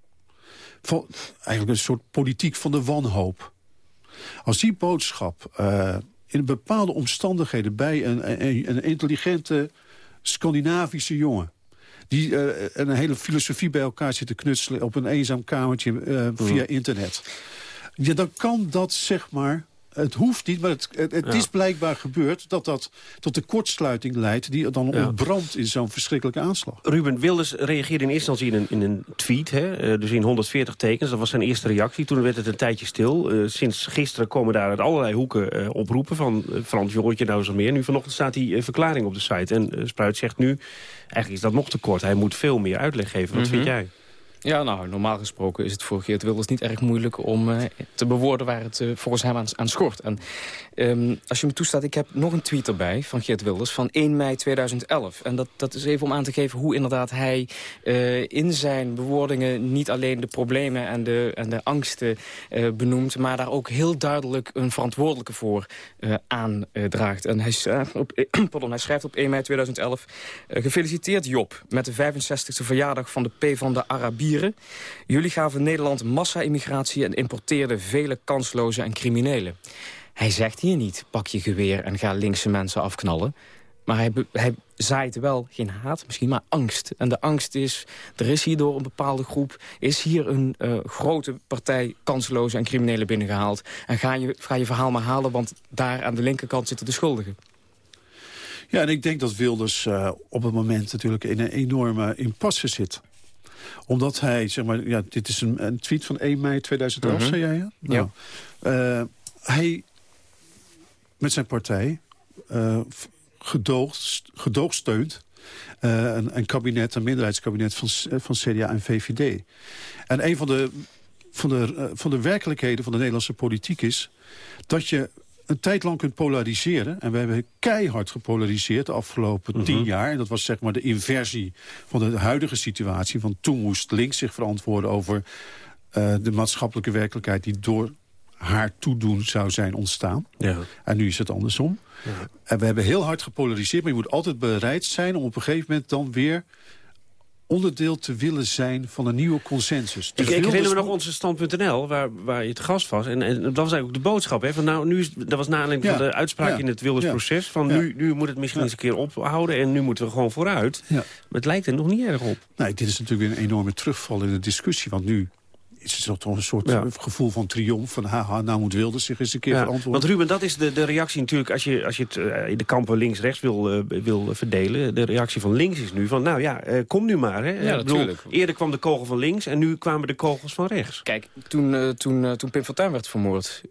Van, eigenlijk een soort politiek van de wanhoop... als die boodschap uh, in bepaalde omstandigheden... bij een, een, een intelligente Scandinavische jongen die uh, een hele filosofie bij elkaar zit te knutselen... op een eenzaam kamertje uh, via internet. Ja, dan kan dat zeg maar... Het hoeft niet, maar het, het, het ja. is blijkbaar gebeurd... dat dat tot de kortsluiting leidt... die dan ja. ontbrandt in zo'n verschrikkelijke aanslag. Ruben Wilders reageerde in eerste instantie in een, in een tweet. Hè, dus in 140 tekens. Dat was zijn eerste reactie. Toen werd het een tijdje stil. Uh, sinds gisteren komen daar uit allerlei hoeken uh, oproepen... van uh, Frans Jorretje nou zo meer. Nu vanochtend staat die verklaring op de site. En Spruit zegt nu... eigenlijk is dat nog te kort. Hij moet veel meer uitleg geven. Wat mm -hmm. vind jij? Ja, nou, normaal gesproken is het voor Geert Wilders niet erg moeilijk om uh, te bewoorden waar het uh, volgens hem aan, aan schort. En um, als je me toestaat, ik heb nog een tweet erbij van Geert Wilders van 1 mei 2011. En dat, dat is even om aan te geven hoe inderdaad hij uh, in zijn bewoordingen niet alleen de problemen en de, en de angsten benoemt, maar daar ook heel duidelijk een verantwoordelijke voor aandraagt. En hij, op, [CLEARS THROAT] hij schrijft op 1 mei 2011, gefeliciteerd Job met de 65e verjaardag van de P van de Jullie gaven Nederland massa-immigratie en importeerden vele kanslozen en criminelen. Hij zegt hier niet, pak je geweer en ga linkse mensen afknallen. Maar hij, hij zaait wel geen haat, misschien maar angst. En de angst is, er is hier door een bepaalde groep... is hier een eh, grote partij kansloze en criminelen binnengehaald. En ga je, ga je verhaal maar halen, want daar aan de linkerkant zitten de schuldigen. Ja, en ik denk dat Wilders eh, op het moment natuurlijk in een enorme impasse zit omdat hij, zeg maar, ja, dit is een, een tweet van 1 mei 2011, Mhm. zei jij? Ja. Nou, eh, hij met zijn partij eh, gedoogd, gedoogsteunt eh, een, een kabinet, een minderheidskabinet van, van CDA en VVD. En een van de, van, de, van de werkelijkheden van de Nederlandse politiek is... dat je een tijd lang kunt polariseren. En we hebben keihard gepolariseerd de afgelopen tien jaar. En dat was zeg maar de inversie van de huidige situatie. Want toen moest links zich verantwoorden over eh, de maatschappelijke werkelijkheid... die door haar toedoen zou zijn ontstaan. Ja. En nu is het andersom. En we hebben heel hard gepolariseerd, maar je moet altijd bereid zijn... om op een gegeven moment dan weer onderdeel te willen zijn van een nieuwe consensus. Ik, Dus ik herinner me nog onze stand.nl, waar, waar je het gast was. En, en dat was eigenlijk ook de boodschap. Hè, van nou, nu is, dat was na aanleiding Ja. van de uitspraak Ja. in het Wildersproces. Van Ja. nu, nu moet het misschien eens een keer ophouden en nu moeten we gewoon vooruit. Maar het lijkt er nog niet erg op. Nee, dit is natuurlijk weer een enorme terugval in de discussie. Want nu is het toch een soort Ja. gevoel van triomf. Van haha, nou moet Wilders zich eens een keer Ja, verantwoorden. want Ruben, dat is de, de reactie natuurlijk... als je, als je het eh, in de kampen links-rechts wil, eh, wil verdelen... de reactie van links is nu van, nou ja, eh, kom nu maar. Hè. Ja, bedoel, eerder kwam de kogel van links en nu kwamen de kogels van rechts. Kijk, toen, eh, toen, eh, toen Pim Fortuyn werd vermoord...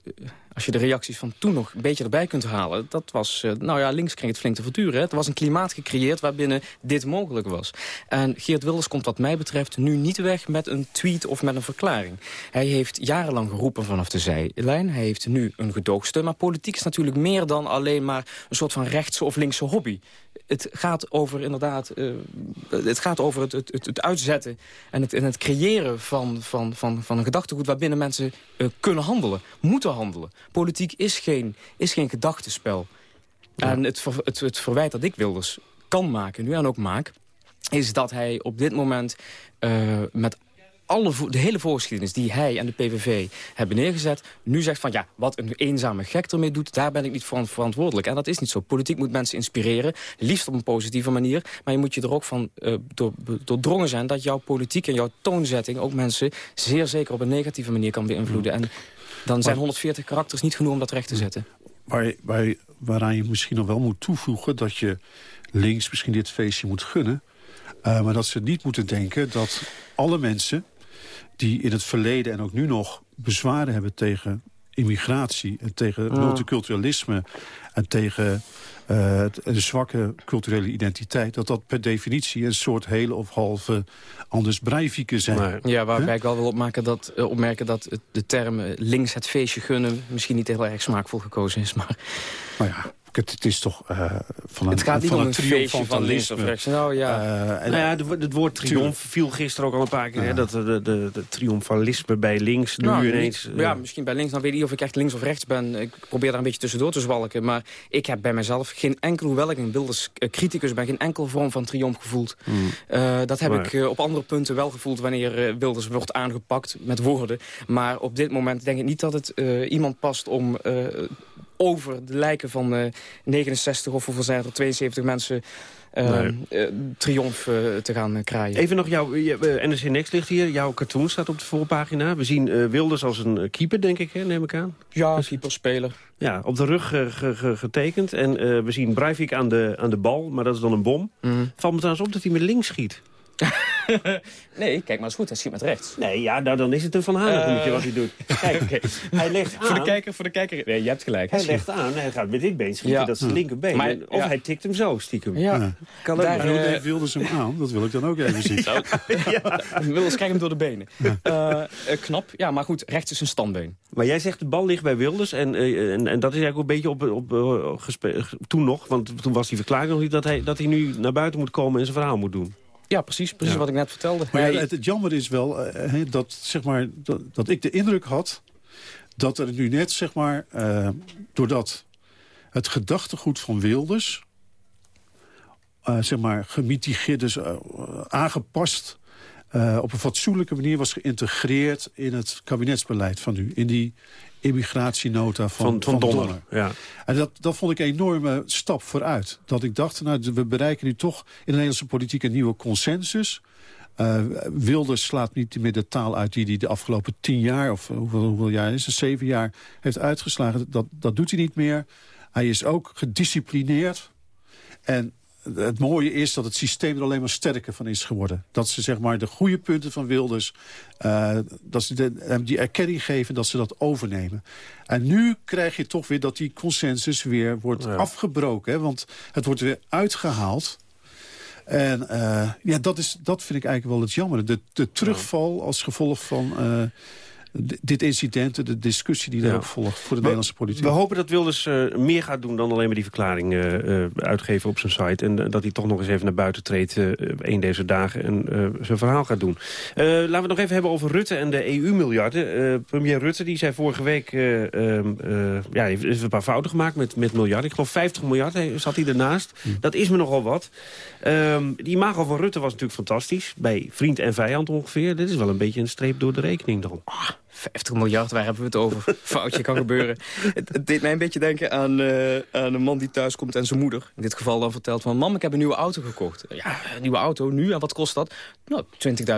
als je de reacties van toen nog een beetje erbij kunt halen... dat was, eh, nou ja, links kreeg het flink te verduren. Er was een klimaat gecreëerd waarbinnen dit mogelijk was. En Geert Wilders komt wat mij betreft nu niet weg met een tweet of met een verklaring. Hij heeft jarenlang geroepen vanaf de zijlijn. Hij heeft nu een gedoogsteun. Maar politiek is natuurlijk meer dan alleen maar een soort van rechtse of linkse hobby. Het gaat over inderdaad, eh, het gaat over het, het, het, uitzetten en het, en het creëren van, van, van, van een gedachtegoed waarbinnen mensen eh, kunnen handelen, moeten handelen. Politiek is geen, is geen gedachtenspel. En het, ver- het, het verwijt dat ik Wilders kan maken, nu en ook maak, is dat hij op dit moment eh, met alle, de hele voorgeschiedenis die hij en de PVV hebben neergezet... nu zegt van ja, wat een eenzame gek ermee doet... daar ben ik niet voor verantwoordelijk. En dat is niet zo. Politiek moet mensen inspireren, liefst op een positieve manier... maar je moet je er ook van eh, door, doordrongen zijn... dat jouw politiek en jouw toonzetting ook mensen... zeer zeker op een negatieve manier kan beïnvloeden. En dan zijn 140 karakters niet genoeg om dat recht te zetten. Waar, waar, waaraan je misschien nog wel moet toevoegen... dat je links misschien dit feestje moet gunnen... eh, maar dat ze niet moeten denken dat alle mensen... die in het verleden en ook nu nog bezwaren hebben tegen immigratie... en tegen Ja. multiculturalisme en tegen eh, het- de zwakke culturele identiteit... dat dat per definitie een soort hele of halve anders breivieken zijn. Ja, waarbij ik wel wil opmaken dat, eh, opmerken dat het- de term eh, links het feestje gunnen... misschien niet heel erg smaakvol gekozen is. Maar Maar ja, het, het is toch eh, van een het gaat niet van om een feestje van links of triomfantalisme. rechts. Nou ja, Eh, en- nou ja, de, het woord triomf viel gisteren ook al een paar keer. Hè, dat de, de, de, de triomfalisme bij links nu Nou, ineens... niet- eh, ja, misschien bij links. Dan weet ik niet of ik echt links of rechts ben. Ik probeer daar een beetje tussendoor te zwalken. Maar ik heb bij mezelf geen enkel, hoewel ik een Wilders criticus ben... geen enkele vorm van triomf gevoeld. Hmm. Dat heb Maar- ik op andere punten wel gevoeld... wanneer Wilders wordt aangepakt met woorden. Maar op dit moment denk ik niet dat het iemand past om... eh, over de lijken van eh, 69 of hoeveel zijn er, 72 mensen... eh, Nee. eh, triomf eh, te gaan eh, kraaien. Even nog, jouw eh, NRC Next ligt hier. Jouw cartoon staat op de voorpagina. We zien eh, Wilders als een eh, keeper, denk ik, hè, neem ik aan. Ja, keeper, speler. Ja, op de rug eh, ge- ge- getekend. En eh, we zien Breivik aan de, aan de bal, maar dat is dan een bom. Mhm. Valt me trouwens op dat hij met links schiet. [LAUGHS] nee, kijk maar eens goed. Hij schiet met rechts. Nee, ja, nou, dan is het een Van Hanegem Eh. wat hij doet. Kijk, [LAUGHS] hij legt aan. Voor de kijker, voor de kijker. Nee, je hebt gelijk. Hij legt aan, hij gaat met dit been schieten, Ja. dat is het linkerbeen. Maar- of ja. hij tikt hem zo, stiekem. Ja. Kan ook. Daar, En hoe eh, Wilders hem aan? Dat wil ik dan ook even zien. [LAUGHS] Wilders krijgt hem door de benen. Eh, knap. Ja, maar goed, rechts is een standbeen. Maar jij zegt de bal ligt bij Wilders. En, en, en dat is eigenlijk ook een beetje op, op, toen nog. Want toen was die verklaring nog niet dat hij, dat hij nu naar buiten moet komen en zijn verhaal moet doen. Ja, precies. Precies Ja. wat ik net vertelde. Maar Hij- ja, het, het jammer is wel eh, dat, zeg maar, dat, dat ik de indruk had... dat er nu net, zeg maar, eh, doordat het gedachtegoed van Wilders... eh, zeg maar, gemitigeerd, dus aangepast op een fatsoenlijke manier was geïntegreerd in het kabinetsbeleid van u. In die immigratienota van, Van- van Donner, ja. En dat, dat vond ik een enorme stap vooruit. Dat ik dacht, nou, we bereiken nu toch in de Nederlandse politiek een nieuwe consensus. Eh, Wilders slaat niet meer de taal uit die hij de afgelopen tien jaar... of hoeveel, hoeveel jaar is het, zeven jaar heeft uitgeslagen. Dat, dat doet hij niet meer. Hij is ook gedisciplineerd. En het mooie is dat het systeem er alleen maar sterker van is geworden. Dat ze zeg maar de goede punten van Wilders... eh, dat ze hem die erkenning geven dat ze dat overnemen. En nu krijg je toch weer dat die consensus weer wordt afgebroken. Hè? Want het wordt weer uitgehaald. En eh, ja, dat, is, dat vind ik eigenlijk wel het jammer. De, de terugval als gevolg van eh, dit incident... de discussie die daarop Ja. volgt voor de We- Nederlandse politiek. We hopen dat Wilders eh, meer gaat doen dan alleen maar die verklaring eh, eh, uitgeven op zijn site. En dat hij toch nog eens even naar buiten treedt eh, een deze dagen en eh, zijn verhaal gaat doen. Eh, laten we het nog even hebben over Rutte en de EU-miljarden. Eh, premier Rutte die zei vorige week, eh, ehm, eh, ja, heeft, heeft een paar fouten gemaakt met, met miljarden. Ik geloof 50 miljard zat hij ernaast. Dat is me nogal wat. Ehm, die imago van Rutte was natuurlijk fantastisch. Bij vriend en vijand ongeveer. Dit is wel een beetje een streep door de rekening dan. 50 miljard, waar hebben we het over? [LAUGHS] Foutje kan gebeuren. Het, het deed mij een beetje denken aan, eh, aan een man die thuis komt en zijn moeder. In dit geval dan vertelt van... mam, ik heb een nieuwe auto gekocht. Ja, een nieuwe auto, nu? En wat kost dat? Nou,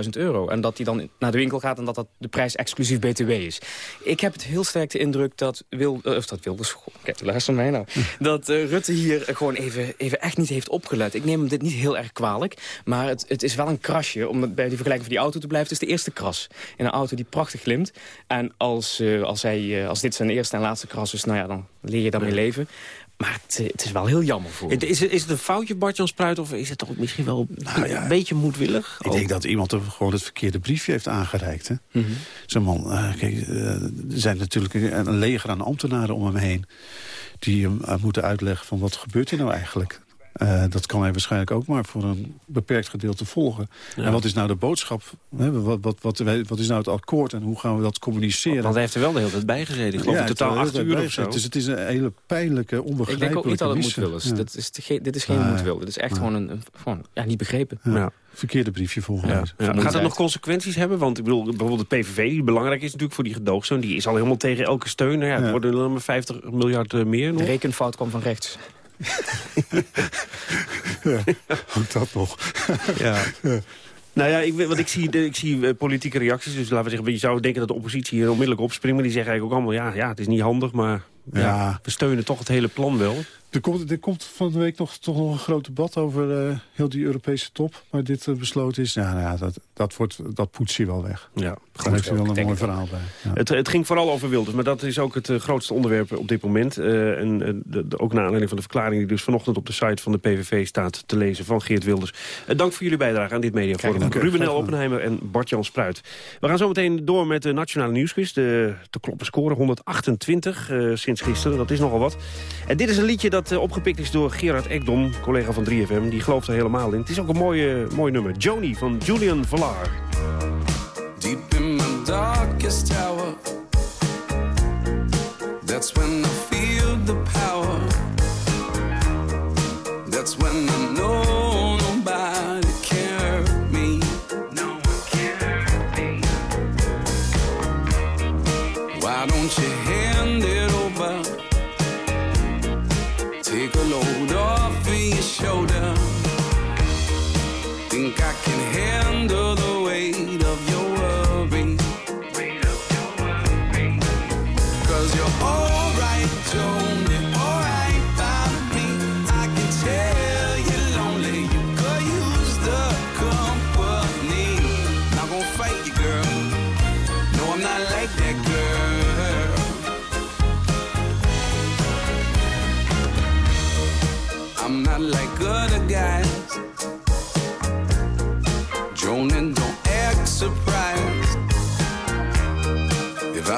20.000 euro. En dat hij dan naar de winkel gaat en dat dat de prijs exclusief btw is. Ik heb het heel sterk de indruk dat, wil, eh, of dat Wilders... Kijk, luister mij nou. Dat eh, Rutte hier gewoon even, even echt niet heeft opgelet. Ik neem hem dit niet heel erg kwalijk. Maar het, het is wel een krasje. Om bij die vergelijking van die auto te blijven. Het is de eerste kras. In een auto die prachtig glimt. En als, eh, als, hij, eh, als dit zijn eerste en laatste kras is, nou ja, dan leer je daarmee leven. Maar het, eh, het is wel heel jammer voor hem. Is het, is het een foutje, Bart-Jan Spruit, of is het toch misschien wel een beetje moedwillig? Ik denk dat iemand er gewoon het verkeerde briefje heeft aangereikt. Hè? Zo'n man, eh, kijk, er zijn natuurlijk een, een leger aan ambtenaren om hem heen... die hem moeten uitleggen van wat gebeurt hier nou eigenlijk. Eh, dat kan hij waarschijnlijk ook maar voor een beperkt gedeelte volgen. Ja. En wat is nou de boodschap? Hè? Wat, wat, wat, wat is nou het akkoord en hoe gaan we dat communiceren? Want hij heeft er wel de hele tijd bij gezeten. Ik geloof in hij totaal acht heel uur of zo. Dus het is een hele pijnlijke, Ik onbegrijpelijke denk ook niet dat het moedwil is. Ja. Dat is dit is geen Nee. moedwil. Dit is echt gewoon, een, gewoon ja, niet begrepen. Ja. Verkeerde briefje volgens Ja. mij. Ja. Gaat het nog consequenties hebben? Want ik bedoel, bijvoorbeeld de PVV, die belangrijk is natuurlijk voor die gedoogsteun... die is al helemaal tegen elke steun. Nou ja, het Ja. worden er maar 50 miljard eh, meer nog. De rekenfout kwam van rechts. Ook dat nog. Ja. Nou ja, ik, weet- want ik zie, ik zie eh, politieke reacties. Dus laten we zeggen, je zou denken dat de oppositie hier onmiddellijk opspringt. Maar die zeggen eigenlijk ook allemaal, ja, ja het is niet handig, maar ja. Ja. we steunen toch het hele plan wel. Er komt, er komt van de week nog, toch nog een groot debat over eh, heel die Europese top. Waar dit eh, besloten is. Nou ja, dat, dat, wordt, dat poetst hij wel weg. Ja, Daar heeft hij wel een mooi verhaal bij. Ja. Het, het ging vooral over Wilders, maar dat is ook het eh, grootste onderwerp op dit moment. En de, de- ook naar aanleiding van de verklaring die dus vanochtend op de site van de PVV staat te lezen van Geert Wilders. Dank voor jullie bijdrage aan dit mediaforum. Ruben L. Oppenheimer en Bart-Jan Spruit. We gaan zo meteen door met de Nationale Nieuwsquiz. De te kloppen score 128 eh, sinds gisteren, dat is nogal wat. En dit is een liedje dat eh, opgepikt is door Gerard Ekdom, collega van 3FM. Die gelooft er helemaal in. Het is ook een mooi, mooi nummer. Joni van Julian Villar. Deep in my darkest tower, that's when I feel the power. That's when I know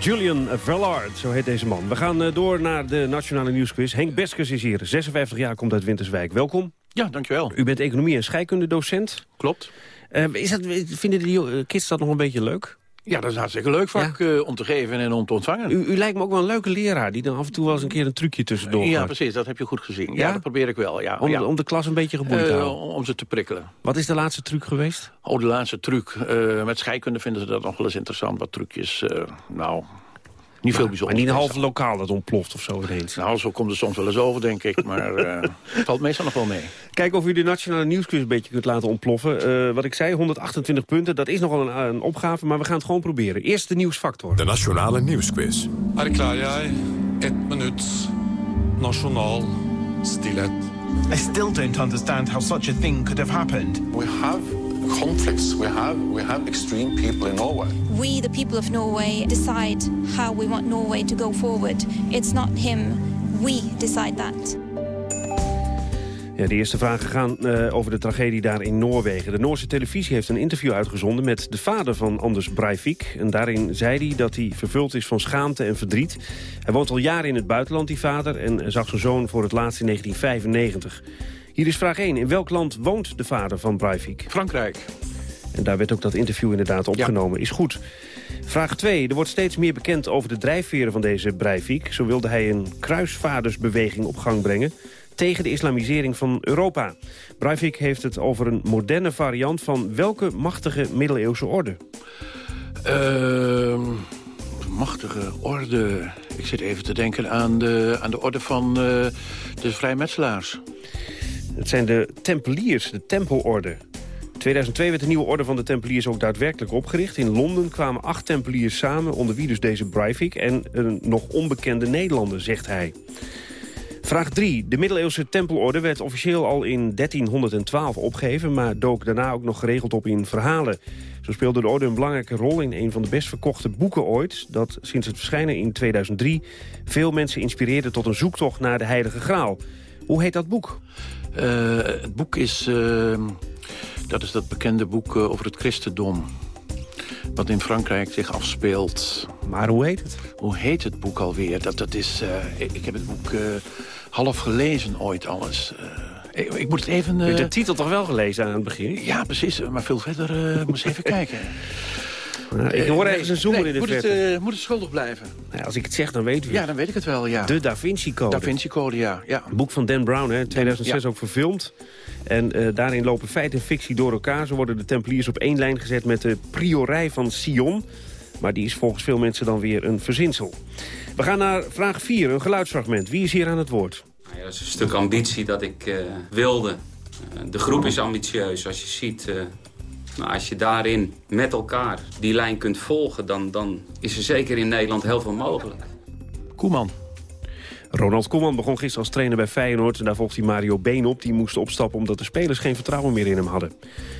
Julian Vallard, zo heet deze man. We gaan eh, door naar de Nationale Nieuwsquiz. Henk Beskers is hier, 56 jaar, komt uit Winterswijk. Welkom. Ja, dankjewel. U bent economie- en scheikundedocent. Klopt. Eh, is dat, vinden de jo- kids dat nog een beetje leuk? Ja, dat is hartstikke leuk vak eh, om te geven en om te ontvangen. U, u lijkt me ook wel een leuke leraar... die dan af en toe wel eens een keer een trucje tussendoor ja, gaat. precies, dat heb je goed gezien. Ja, Ja? dat probeer ik wel. Ja, Om, om de klas een beetje geboeid te Eh, houden. om ze te prikkelen. Wat is de laatste truc geweest? Oh, de laatste truc. Eh, met scheikunde vinden ze dat nog wel eens interessant. Wat trucjes, nou, niet veel bijzonders. Maar niet een halve lokaal dat ontploft of zo ineens. Nou, zo komt het soms wel eens over, denk ik. Maar eh, [LAUGHS] het valt meestal nog wel mee. Kijk of u de Nationale Nieuwsquiz een beetje kunt laten ontploffen. Eh, wat ik zei, 128 punten, dat is nogal een, een opgave... maar we gaan het gewoon proberen. Eerst de nieuwsfactor. De Nationale Nieuwsquiz. Erklærer jeg ett minutt nasjonal stillhet. I still don't understand how such a thing could have happened. We have conflicts. We have, we have extreme people in Norway. We, the people of Norway, decide how we want Norway to go forward. It's not him. We decide that. Ja, de eerste vragen gaan eh, over de tragedie daar in Noorwegen. De Noorse televisie heeft een interview uitgezonden met de vader van Anders Breivik. En daarin zei hij dat hij vervuld is van schaamte en verdriet. Hij woont al jaren in het buitenland, die vader, en zag zijn zoon voor het laatst in 1995. Hier is vraag 1. In welk land woont de vader van Breivik? Frankrijk. En daar werd ook dat interview inderdaad opgenomen. Is goed. Vraag 2. Er wordt steeds meer bekend over de drijfveren van deze Breivik. Zo wilde hij een kruisvaardersbeweging op gang brengen tegen de islamisering van Europa. Breivik heeft het over een moderne variant van welke machtige middeleeuwse orde? Ehm, machtige orde. Ik zit even te denken aan de, aan de orde van eh, de vrijmetselaars. Het zijn de Tempeliers, de Tempelorde. In 2002 werd de nieuwe orde van de Tempeliers ook daadwerkelijk opgericht. In Londen kwamen acht Tempeliers samen, onder wie dus deze Breivik... en een nog onbekende Nederlander, zegt hij. Vraag 3. De middeleeuwse tempelorde werd officieel al in 1312 opgeheven... maar dook daarna ook nog geregeld op in verhalen. Zo speelde de orde een belangrijke rol in een van de best verkochte boeken ooit... dat sinds het verschijnen in 2003 veel mensen inspireerde tot een zoektocht naar de Heilige Graal. Hoe heet dat boek? Eh, het boek is... ehm, dat is dat bekende boek eh, over het christendom. Wat in Frankrijk zich afspeelt. Maar hoe heet het? Hoe heet het boek alweer? Dat, dat is, eh, ik, heb het boek eh, half gelezen ooit alles. Eh, ik, ik moet het even... Je hebt eh, de titel toch wel gelezen aan het begin? Ja, precies. Maar veel verder eh moet eens even [LAUGHS] kijken. Nou, ik hoor ergens een zoomer nee, in de moet het, verte. eh, moet het schuldig blijven? Nou, als ik het zeg, dan weet u Ja, het. dan weet ik het wel, ja. De Da Vinci Code. Da Vinci Code, ja. ja. Een boek van Dan Brown, hè, 2006 Ja. ook verfilmd. En eh, daarin lopen feit en fictie door elkaar. Zo worden de Tempeliers op één lijn gezet met de priorij van Sion. Maar die is volgens veel mensen dan weer een verzinsel. We gaan naar vraag 4, een geluidsfragment. Wie is hier aan het woord? Nou ja, dat is een stuk ambitie dat ik eh, wilde. De groep is ambitieus. Als je ziet, nou, als je daarin met elkaar die lijn kunt volgen... Dan, dan is er zeker in Nederland heel veel mogelijk. Koeman. Ronald Koeman begon gisteren als trainer bij Feyenoord... en daar volgt hij Mario Been op. Die moest opstappen omdat de spelers geen vertrouwen meer in hem hadden.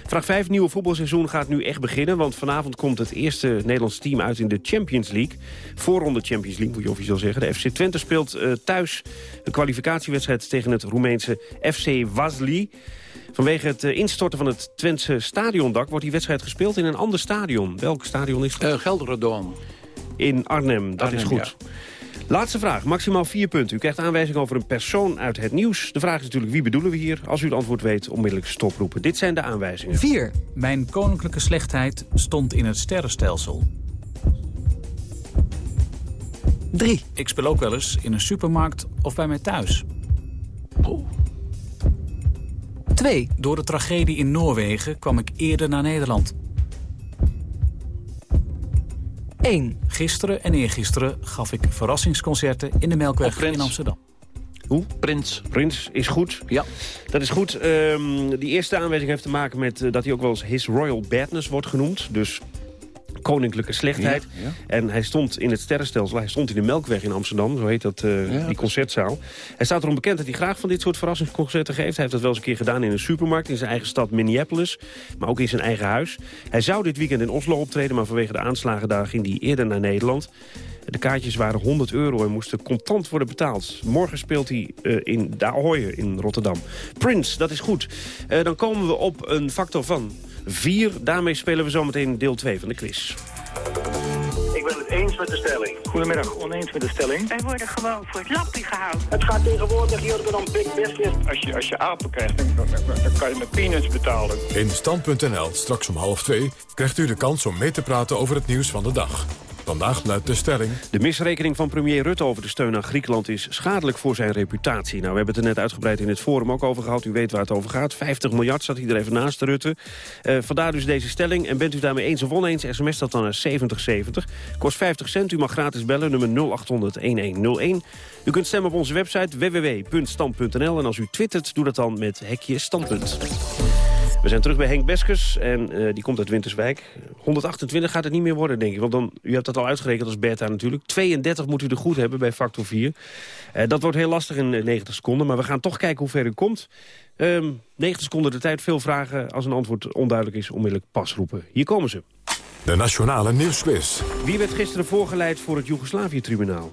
Vraag 5. Het nieuwe voetbalseizoen gaat nu echt beginnen... want vanavond komt het eerste Nederlands team uit in de Champions League. Voorronde Champions League, moet je officieel zeggen. De FC Twente speelt eh, thuis een kwalificatiewedstrijd... tegen het Roemeense FC Wasli. Vanwege het eh, instorten van het Twentse stadiondak... wordt die wedstrijd gespeeld in een ander stadion. Welk stadion is dat? Uh, Gelderdoom. In Arnhem, dat Arnhem, is goed. Laatste vraag, maximaal vier punten. U krijgt aanwijzing over een persoon uit het nieuws. De vraag is natuurlijk wie bedoelen we hier? Als u het antwoord weet, onmiddellijk stoproepen. Dit zijn de aanwijzingen. 4. Mijn koninklijke slechtheid stond in het sterrenstelsel. 3. Ik speel ook wel eens in een supermarkt of bij mij thuis. 2. Door de tragedie in Noorwegen kwam ik eerder naar Nederland. 1. Gisteren en eergisteren gaf ik verrassingsconcerten in de Melkweg in Amsterdam. Hoe? Prins. Prins is goed. Ja. Dat is goed. Ehm, die eerste aanwijzing heeft te maken met eh, dat hij ook wel eens His Royal Badness wordt genoemd. Dus koninklijke slechtheid. Ja, ja. En hij stond in het sterrenstelsel, hij stond in de Melkweg in Amsterdam, zo heet dat, eh, Ja. die concertzaal. Hij staat erom bekend dat hij graag van dit soort verrassingsconcerten geeft. Hij heeft dat wel eens een keer gedaan in een supermarkt in zijn eigen stad Minneapolis, maar ook in zijn eigen huis. Hij zou dit weekend in Oslo optreden, maar vanwege de aanslagen daar ging hij eerder naar Nederland. De kaartjes waren 100 euro en moesten contant worden betaald. Morgen speelt hij eh, in De in Rotterdam. Prince, dat is goed. Eh, dan komen we op een factor van 4. Daarmee spelen we zometeen deel 2 van de quiz. Ik ben het eens met de stelling. Goedemiddag, oneens met de stelling. Wij worden gewoon voor het lappie gehouden. Het gaat tegenwoordig hier dan big business. Als je, als je apen krijgt, dan, dan, dan kan je met peanuts betalen. In Stand.nl, straks om half twee, krijgt u de kans om mee te praten over het nieuws van de dag. Vandaag luidt de stelling... De misrekening van premier Rutte over de steun aan Griekenland is schadelijk voor zijn reputatie. Nou, we hebben het er net uitgebreid in het forum ook over gehad. U weet waar het over gaat. 50 miljard hier er even naast Rutte. Eh, vandaar dus deze stelling. En bent u daarmee eens of oneens, sms dat dan naar 7070. Kost 50 cent. U mag gratis bellen, nummer 0800-1101. U kunt stemmen op onze website www.stand.nl. En als u twittert, doe dat dan met hekje standpunt. We zijn terug bij Henk Beskes en eh, die komt uit Winterswijk. 128 gaat het niet meer worden, denk ik. Want dan, u hebt dat al uitgerekend als beta natuurlijk. 32 moet u er goed hebben bij factor 4. Eh, dat wordt heel lastig in eh, 90 seconden. Maar we gaan toch kijken hoe ver u komt. Ehm 90 seconden de tijd, veel vragen. Als een antwoord onduidelijk is, onmiddellijk pas roepen. Hier komen ze. De Nationale Nieuwsquiz. Wie werd gisteren voorgeleid voor het Joegoslavië-tribunaal?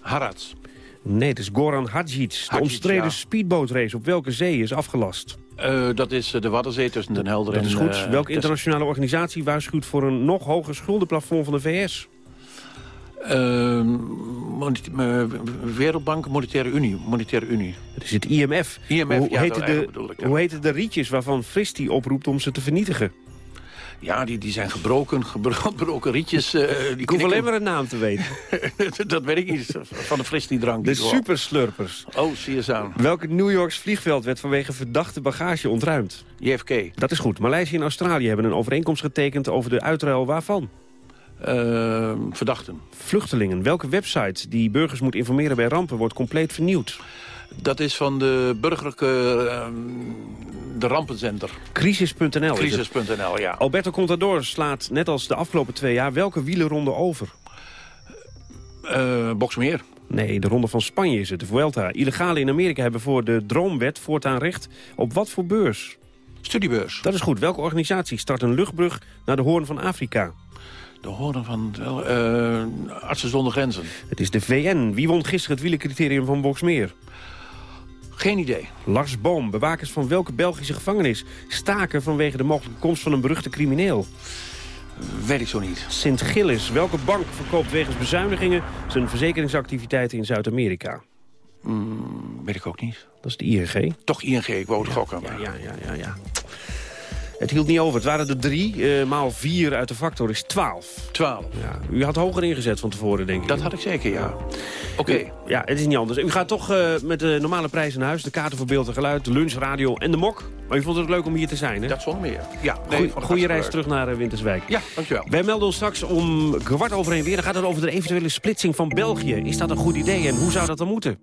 Harats. Nee, het is Goran Hadjic. De Hadjic, omstreden ja. speedbootrace op welke zee is afgelast? Eh, dat is eh, de Waddenzee tussen Den Helder Dat en... is goed. eh, Welke internationale organisatie waarschuwt voor een nog hoger schuldenplafond van de VS? Eh, monit- eh, Wereldbank, Monetaire Unie. Monetaire Unie. Het is het IMF. IMF, hoe, ja, dat de, hoe heten de rietjes waarvan Fristi oproept om ze te vernietigen? Ja, die, die zijn gebroken, [LAUGHS] gebro- gebroken rietjes. eh, die Ik hoef alleen maar een naam te weten. [LAUGHS] dat weet ik niet, van de fris die drank. De superslurpers. Oh, zie je eens aan. Welk New Yorks vliegveld werd vanwege verdachte bagage ontruimd? JFK. Dat is goed. Maleisië en Australië hebben een overeenkomst getekend over de uitruil waarvan? Eh, verdachten. Vluchtelingen. Welke website die burgers moet informeren bij rampen wordt compleet vernieuwd? Dat is van de burgerlijke... eh, de rampencenter. Crisis.nl. Crisis.nl, ja. Alberto Contador slaat, net als de afgelopen twee jaar, welke wielerronde over? Eh Boksmeer. Nee, de ronde van Spanje is het, de Vuelta. Illegalen in Amerika hebben voor de Droomwet voortaan recht op wat voor beurs? Studiebeurs. Dat is goed. Welke organisatie start een luchtbrug naar de Hoorn van Afrika? De horen van eh, Artsen zonder Grenzen. Het is de VN. Wie won gisteren het wielercriterium van Boksmeer? Geen idee. Lars Boom, bewakers van welke Belgische gevangenis... staken vanwege de mogelijke komst van een beruchte crimineel? Weet ik zo niet. Sint Gillis, welke bank verkoopt wegens bezuinigingen... zijn verzekeringsactiviteiten in Zuid-Amerika? Mm, weet ik ook niet. Dat is de ING. Toch ING, ik wou het gokken. Ja, ja, ja, ja, ja. Het hield niet over. Het waren er drie. eh, maal vier uit de factor is twaalf. 12. Ja, u had hoger ingezet van tevoren, denk ik. Dat had ik zeker, ja. Oké. Ja, het is niet anders. U gaat toch eh, met de normale prijzen naar huis. De kaarten voor beeld en geluid, de lunch, radio en de mok. Maar u vond het leuk om hier te zijn, hè? Dat zonder meer. Ja, nee, hartstikke reis leuk. terug naar eh, Winterswijk. Ja, dankjewel. Wij melden ons straks om kwart over één weer. Dan gaat het over de eventuele splitsing van België. Is dat een goed idee en hoe zou dat dan moeten?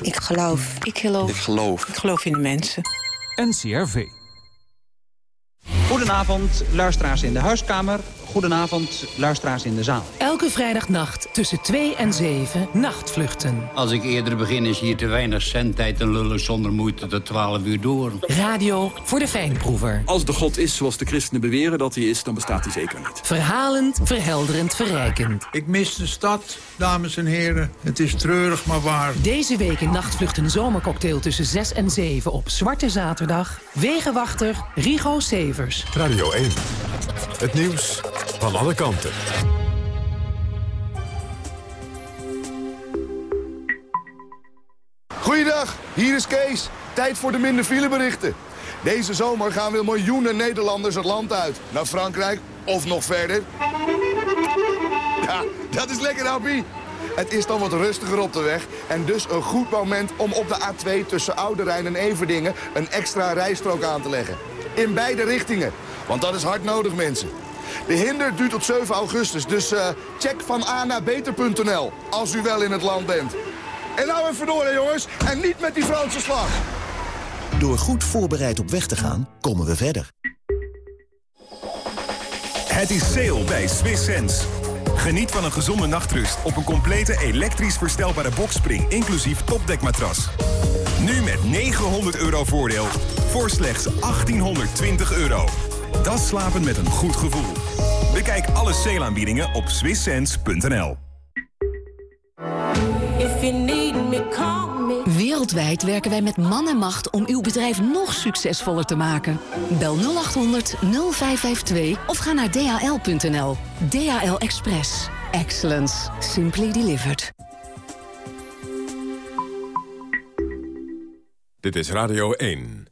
Ik geloof. Ik geloof. Ik geloof. Ik geloof in de mensen. NCRV. Goedenavond, luisteraars in de huiskamer. Goedenavond, luisteraars in de zaal. Elke vrijdagnacht tussen 2 en 7 nachtvluchten. Als ik eerder begin is hier te weinig zendtijd en lullen zonder moeite tot 12 uur door. Radio voor de fijnproever. Als de God is zoals de christenen beweren dat hij is, dan bestaat hij zeker niet. Verhalend, verhelderend, verrijkend. Ik mis de stad, dames en heren. Het is treurig, maar waar. Deze week in Nachtvluchten Zomercocktail tussen 6 en 7 op Zwarte Zaterdag. Wegenwachter Rigo Severs. Radio 1. Het nieuws van alle kanten. Goeiedag, hier is Kees. Tijd voor de minder fileberichten. Deze zomer gaan weer miljoenen Nederlanders het land uit. Naar Frankrijk of nog verder. Ja, dat is lekker, Happy. Het is dan wat rustiger op de weg. En dus een goed moment om op de A2 tussen Oude Rijn en Everdingen... een extra rijstrook aan te leggen. In beide richtingen. Want dat is hard nodig, mensen. De hinder duurt tot 7 augustus, dus eh, check van A naar beter.nl. Als u wel in het land bent. En nou even door, hè, jongens. En niet met die Franse slag. Door goed voorbereid op weg te gaan, komen we verder. Het is sale bij Swiss Sense. Geniet van een gezonde nachtrust op een complete elektrisch verstelbare bokspring... inclusief topdekmatras. Nu met 900 euro voordeel voor slechts 1820 euro. Dat slapen met een goed gevoel. Bekijk alle sale-aanbiedingen op swisssense.nl. Wereldwijd werken wij met man en macht om uw bedrijf nog succesvoller te maken. Bel 0800 0552 of ga naar dhl.nl. DHL Express. Excellence. Simply delivered. Dit is Radio 1.